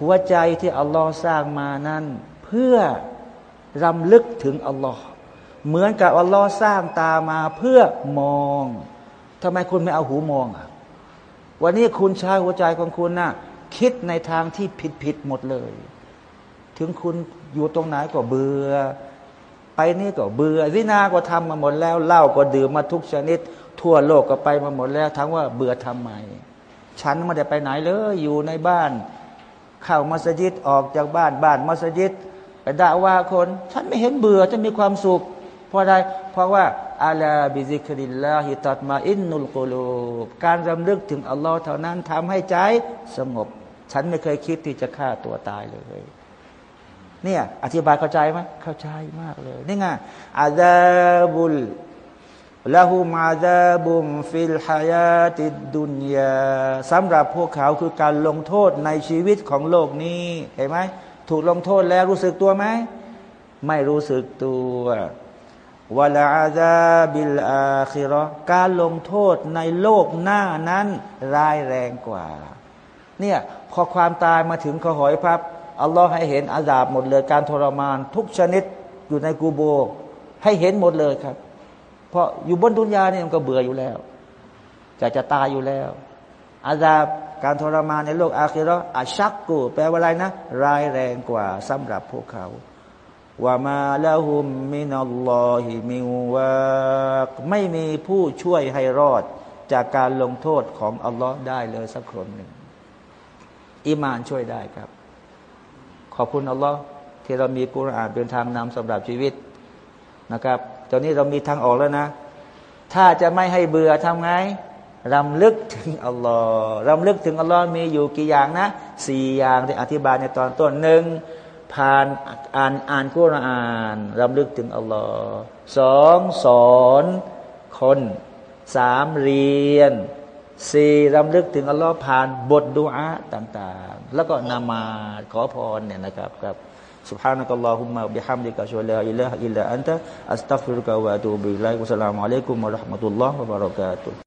Speaker 1: หัวใจที่อัลลอฮ์สร้างมานั้น เพื่อรำลึกถึงอัลลอฮ์เหมือนกับอัลลอฮ์สร้างตามาเพื่อมอง ทำไมคุณไม่เอาหูมองอะ วันนี้คุณใช้หัวใจของคุณน่ะ คิดในทางที่ผิดผิดหมดเลย ถึงคุณอยู่ตรงไหนก็เบื่อ ไปนี่ก็เบื่อวินาก็ทำมาหมดแล้วเหล้าก็ดื่มมาทุกชนิด ทั่วโลกก็ไปมาหมดแล้วทั้งว่าเบื่อทำไม ฉันไม่ได้ไปไหนเลยอยู่ในบ้าน เข้ามัสยิดออกจากบ้านบ้านมัสยิดไปด่าว่าคน ฉันไม่เห็นเบื่อจะมีความสุข เพราะอะไรเพราะว่า ألا بذكر الله تطمئن القلوبการรำลึกถึงอัลลอฮ์เท่านั้นทำให้ใจสงบ ฉันไม่เคยคิดที่จะฆ่าตัวตายเลยเนี่ยอธิบายเข้าใจไหมเข้าใจมากเลย นี่ไงعذاب لهم عذاب في الحياة الدنياสำหรับพวกเขาคือการลงโทษในชีวิตของโลกนี้เห็นไหมถูกลงโทษแล้วรู้สึกตัวไหม ไม่รู้สึกตัว วลาอาซาบิลอาคิรอการลงโทษในโลกหน้านั้นร้ายแรงกว่า เนี่ยพอความตายมาถึงขหอยพับอัลลอฮ์ให้เห็นอาซาบหมดเลย การทรมาน ทุกชนิดอยู่ในกูโบ ให้เห็นหมดเลยครับ เพราะอยู่บนดุนยาเนี่ยมันก็เบื่ออยู่แล้วจะจะตายอยู่แล้ว อาซาบการทรมานในโลกอาคิรออาชักกูแปลว่าอะไรนะ ร้ายแรงกว่าสำหรับพวกเขา ว่ามาละหุมมินัลลอฮิมิวะไม่มีผู้ช่วยให้รอด จากการลงโทษของอัลลอฮ์ได้เลยสักคนหนึ่งอิมานช่วยได้ครับ ขอบคุณอัลลอฮ์ที่เรามีกุรอานเป็นทางนำสำหรับชีวิตนะครับ ตอนนี้เรามีทางออกแล้วนะ ถ้าจะไม่ให้เบื่อทำไงรำลึกถึงอัลลอฮ์รำลึกถึงอัลลอฮ์มีอยู่กี่อย่างนะสี่อย่างที่อธิบายในตอนต้นหนึ่ง ผ่านอ่านอ่านกุรอานรำลึกถึงอัลลอฮ์สองสอนคนสามเรียนสี่รำลึกถึงอัลลอฮ์ผ่านบทดุอาต่าง ๆ แล้วก็นามาขอพรเนี่ยนะครับครับ سبحانك اللهم وبحمدك اشهد ان لا اله الا انت استغفرك واتوب اليك والسلام عليكم ورحمه الله وبركاته